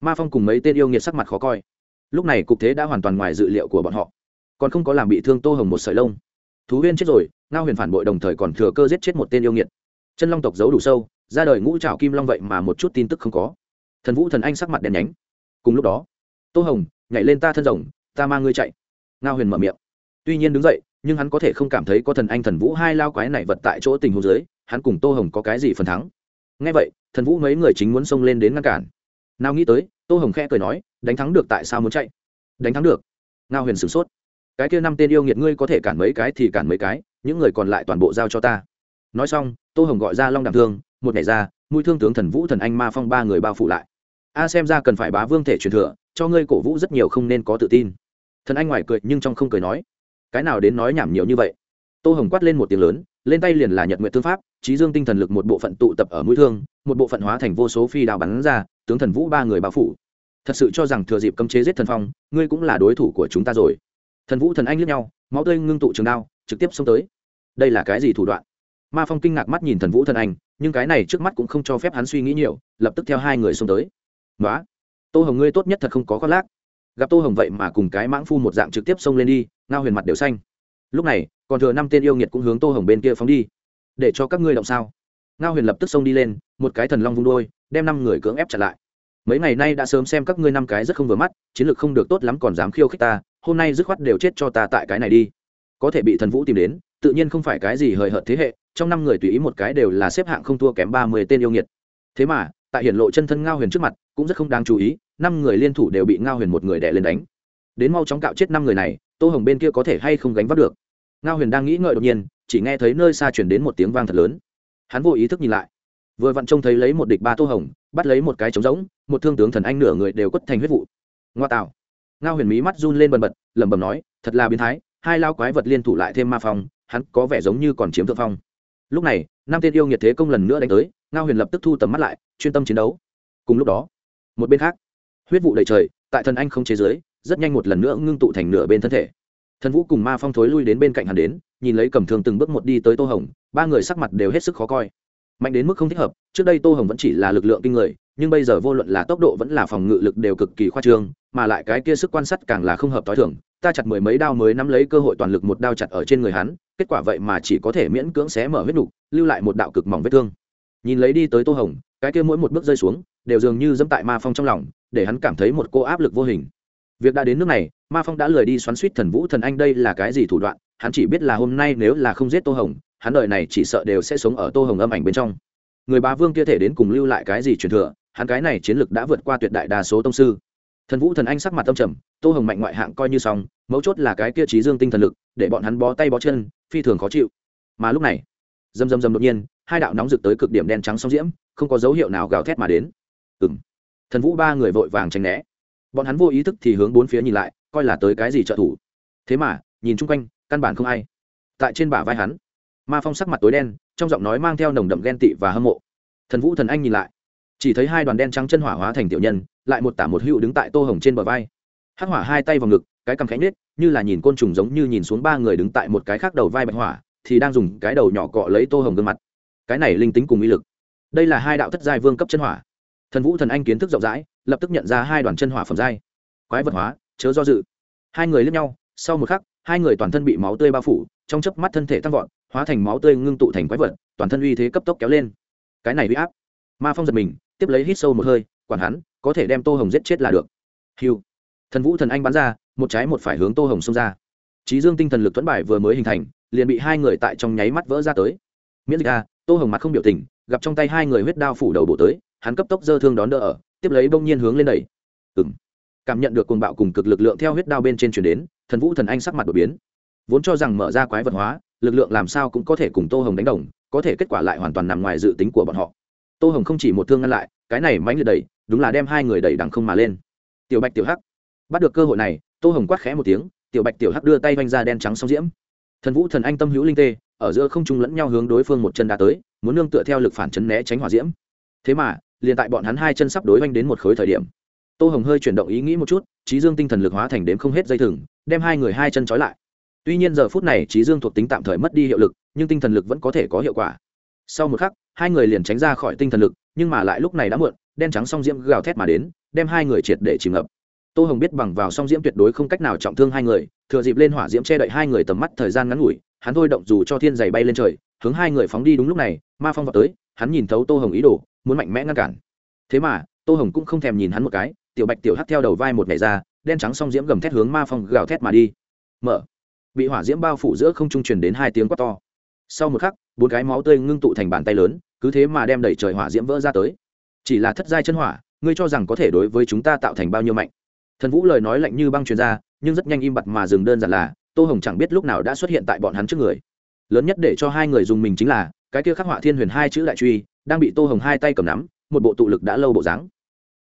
Ma phong cùng mấy tên yêu nghiệt sắc mặt khó coi lúc này cục thế đã hoàn toàn ngoài dự liệu của bọn họ. Còn không có làm bị thương tô hồng một sợi lông. Thú huyên chết rồi, ngao huyền phản bội đồng thời còn thừa cơ giết chết một tên yêu nghiệt. Chân long tộc giấu đủ sâu, ra đời ngũ trào kim long vậy mà một chút tin tức không có. Thần vũ thần anh sắc mặt đèn nhánh. Cùng lúc đó, tô hồng, nhảy lên ta thân rồng, ta mang ngươi chạy. Ngao huyền mở miệng. Tuy nhiên đứng dậy, nhưng hắn có thể không cảm thấy có thần anh thần vũ hai lao quái này vật tại chỗ tình hồ dưới, hắn cùng tô hồng có cái gì phần thắng. Ngay vậy, thần vũ mấy người chính muốn xông lên đến ngăn cản. Nào nghĩ tới tô hồng khẽ cười nói, đánh thắng được tại sao muốn chạy? Đánh thắng được. Ngao huyền sửng sốt. Cái kia năm tên yêu nghiệt ngươi có thể cản mấy cái thì cản mấy cái, những người còn lại toàn bộ giao cho ta. Nói xong, tô hồng gọi ra long đàm thương, một ngày ra, mũi thương tướng thần vũ thần anh ma phong ba người bao phủ lại. A, xem ra cần phải bá vương thể truyền thừa, cho ngươi cổ vũ rất nhiều không nên có tự tin. Thần anh ngoài cười nhưng trong không cười nói, cái nào đến nói nhảm nhiều như vậy? Tô hồng quát lên một tiếng lớn lên tay liền là nhật nguyện thương pháp trí dương tinh thần lực một bộ phận tụ tập ở mũi thương, một bộ phận hóa thành vô số phi đao bắn ra, tướng thần vũ ba người bao phủ. Thật sự cho rằng thừa dịp cấm chế giết thần phong, ngươi cũng là đối thủ của chúng ta rồi. Thần vũ thần anh lướt nhau, máu tươi ngưng tụ trường đao, trực tiếp xông tới. Đây là cái gì thủ đoạn? Ma phong kinh ngạc mắt nhìn thần vũ thần anh, nhưng cái này trước mắt cũng không cho phép hắn suy nghĩ nhiều, lập tức theo hai người xông tới. Nói tô hồng ngươi tốt nhất thật không có con lác. Gặp tô hồng vậy mà cùng cái mãng phu một dạng trực tiếp xông lên đi, ngao huyền mặt đều xanh lúc này, còn thừa năm tên yêu nghiệt cũng hướng tô hồng bên kia phóng đi. Để cho các ngươi động sao? Ngao huyền lập tức xông đi lên, một cái thần long vung đôi, đem năm người cưỡng ép chặn lại. Mấy ngày nay đã sớm xem các ngươi năm cái rất không vừa mắt, chiến lược không được tốt lắm còn dám khiêu khích ta, hôm nay dứt khoát đều chết cho ta tại cái này đi. Có thể bị thần vũ tìm đến, tự nhiên không phải cái gì hời hợt thế hệ, trong năm người tùy ý một cái đều là xếp hạng không thua kém ba mươi tên yêu nghiệt. Thế mà, tại hiển lộ chân thân ngao huyền trước mặt, cũng rất không đáng chú ý, năm người liên thủ đều bị ngao huyền một người đè lên đánh. Đến mau chóng cạo chết năm người này tô hồng bên kia có thể hay không gánh vác được? Ngao huyền đang nghĩ ngợi đột nhiên, chỉ nghe thấy nơi xa chuyển đến một tiếng vang thật lớn. Hắn vô ý thức nhìn lại. Vừa vặn trông thấy lấy một địch ba tô hồng, bắt lấy một cái trống rỗng, một thương tướng thần anh nửa người đều quất thành huyết vụ. Ngoa tạo. Ngao huyền mí mắt run lên bần bật, lẩm bẩm nói, thật là biến thái, hai lao quái vật liên thủ lại thêm ma phong, hắn có vẻ giống như còn chiếm thượng phong. Lúc này, năm tên yêu nhiệt thế công lần nữa đánh tới, ngao huyền lập tức thu tầm mắt lại, chuyên tâm chiến đấu. Cùng lúc đó, một bên khác, huyết vụ đầy trời, tại thần anh không chế giới rất nhanh một lần nữa ngưng tụ thành nửa bên thân thể. Thần vũ cùng ma phong thối lui đến bên cạnh hắn đến, nhìn lấy cầm thương từng bước một đi tới tô hồng, ba người sắc mặt đều hết sức khó coi. Mạnh đến mức không thích hợp, trước đây tô hồng vẫn chỉ là lực lượng kinh người, nhưng bây giờ vô luận là tốc độ vẫn là phòng ngự lực đều cực kỳ khoa trương, mà lại cái kia sức quan sát càng là không hợp t h i thường, ta chặt mười mấy đao mới nắm lấy cơ hội toàn lực một đao chặt ở trên người hắn, kết quả vậy mà chỉ có thể miễn cưỡng xé mở huyết nục lưu lại một đạo cực mỏng vết thương. Nhìn lấy đi tới tô hồng, cái kia mỗi một bước rơi xuống, đều dường như dẫm tại ma phong trong lòng, để hắn cảm thấy một cô áp lực vô hình việc đã đến nước này, ma phong đã lười đi xoắn suýt thần vũ thần anh đây là cái gì thủ đoạn, hắn chỉ biết là hôm nay nếu là không giết tô hồng, hắn đợi này chỉ sợ đều sẽ sống ở tô hồng âm ảnh bên trong. Người bá vương kia thể đến cùng lưu lại cái gì truyền thừa, hắn cái này chiến lực đã vượt qua tuyệt đại đa số tông sư. Thần vũ thần anh sắc mặt tâm trầm, tô hồng mạnh ngoại hạng coi như xong, mấu chốt là cái kia trí dương tinh thần lực, để bọn hắn bó tay bó chân, phi thường khó chịu. Mà lúc này, dầm dầm dầm đột nhiên, hai đạo nóng rực tới cực điểm đen trắng song diễm, không có dấu hiệu nào gào thét mà đến. Ừ m thần vũ ba người vội vàng tránh né bọn hắn vô ý thức thì hướng bốn phía nhìn lại, coi là tới cái gì trợ thủ. Thế mà, nhìn chung quanh, căn bản không ai. Tại trên bả vai hắn, ma phong sắc mặt tối đen, trong giọng nói mang theo nồng đậm ghen tị và hâm mộ. Thần vũ thần anh nhìn lại, chỉ thấy hai đoàn đen trắng chân hỏa hóa thành tiểu nhân, lại một tả một hữu đứng tại tô hồng trên bờ vai. Hắc hỏa hai tay vào ngực, cái cằm khẽ nết như là nhìn côn trùng giống như nhìn xuống ba người đứng tại một cái khác đầu vai bạch hỏa, thì đang dùng cái đầu nhỏ cọ lấy tô hồng gương mặt. Cái này linh tính cùng uy lực. Đây là hai đạo thất giai vương cấp chân hỏa. Thần vũ thần anh kiến thức rộng rãi lập tức nhận ra hai đoàn chân hỏa phẩm giai. Quái vật hóa, chớ do dự. Hai người lướt nhau, sau một khắc, hai người toàn thân bị máu tươi bao phủ, trong chớp mắt thân thể tăng vọt, hóa thành máu tươi ngưng tụ thành quái vật, toàn thân uy thế cấp tốc kéo lên. Cái này bị áp. Ma phong giật mình, tiếp lấy hít sâu một hơi, quản hắn, có thể đem tô hồng giết chết là được. Hiu thần vũ thần anh bắn ra, một trái một phải hướng tô hồng xông ra. Trí dương tinh thần lực thuẫn bài vừa mới hình thành, liền bị hai người tại trong nháy mắt vỡ ra tới. Miễn dịch a, tô hồng mặt không biểu tình, gặp trong tay hai người huyết đao phủ đầu bổ tới hắn cấp tốc dơ thương đón đỡ ở, tiếp lấy bông nhiên hướng lên đẩy. Ừng cảm nhận được cuồng bạo cùng cực lực lượng theo huyết đao bên trên chuyển đến, thần vũ thần anh sắc mặt đột biến. Vốn cho rằng mở ra quái vật hóa, lực lượng làm sao cũng có thể cùng tô hồng đánh đồng, có thể kết quả lại hoàn toàn nằm ngoài dự tính của bọn họ. Tô hồng không chỉ một thương ngăn lại, cái này mãnh liệt đẩy, đúng là đem hai người đẩy đằng không mà lên. Tiểu bạch, tiểu hắc. Bắt được cơ hội này, tô hồng quát khẽ một tiếng, tiểu bạch, tiểu hắc đưa tay vanh ra đen trắng song diễm. Thần vũ thần anh tâm hữu linh tê, ở giữa không trung lẫn nhau hướng đối phương một chân đá tới, muốn nương tựa theo lực phản chấn né tránh hỏa diễm. Thế mà liền tại bọn hắn hai chân sắp đối oanh đến một khối thời điểm. Tô hồng hơi chuyển động ý nghĩ một chút trí dương tinh thần lực hóa thành đếm không hết dây thừng, đem hai người hai chân trói lại. Tuy nhiên giờ phút này trí dương thuộc tính tạm thời mất đi hiệu lực, nhưng tinh thần lực vẫn có thể có hiệu quả. Sau một khắc, hai người liền tránh ra khỏi tinh thần lực, nhưng mà lại lúc này đã muộn, đen trắng song diễm gào thét mà đến, đem hai người triệt để chìm ngập. Tô hồng biết bằng vào song diễm tuyệt đối không cách nào trọng thương hai người, thừa dịp lên hỏa diễm che đậy hai người tầm mắt thời gian ngắn ngủi, hắn thôi động dù cho thiên giày bay lên trời, hướng hai người phóng đi đúng lúc này, ma phong vào tới, hắn nhìn thấu tô hồng ý đồ muốn mạnh mẽ ngăn cản. Thế mà, tô hồng cũng không thèm nhìn hắn một cái, tiểu bạch tiểu hắt theo đầu vai một ngày ra, đen trắng song diễm gầm thét hướng ma phong gào thét mà đi. Mở. Bị hỏa diễm bao phủ giữa không trung truyền đến hai tiếng quát to. Sau một khắc, bốn cái máu tươi ngưng tụ thành bàn tay lớn, cứ thế mà đem đẩy trời hỏa diễm vỡ ra tới. Chỉ là thất giai chân hỏa, ngươi cho rằng có thể đối với chúng ta tạo thành bao nhiêu mạnh? Thần vũ lời nói lạnh như băng truyền ra, nhưng rất nhanh im bặt mà dừng đơn giản là, tô hồng chẳng biết lúc nào đã xuất hiện tại bọn hắn trước người. Lớn nhất để cho hai người dùng mình chính là, cái kia khắc họa thiên huyền hai chữ đại truy đang bị tô hồng hai tay cầm nắm, một bộ tụ lực đã lâu bộ dáng.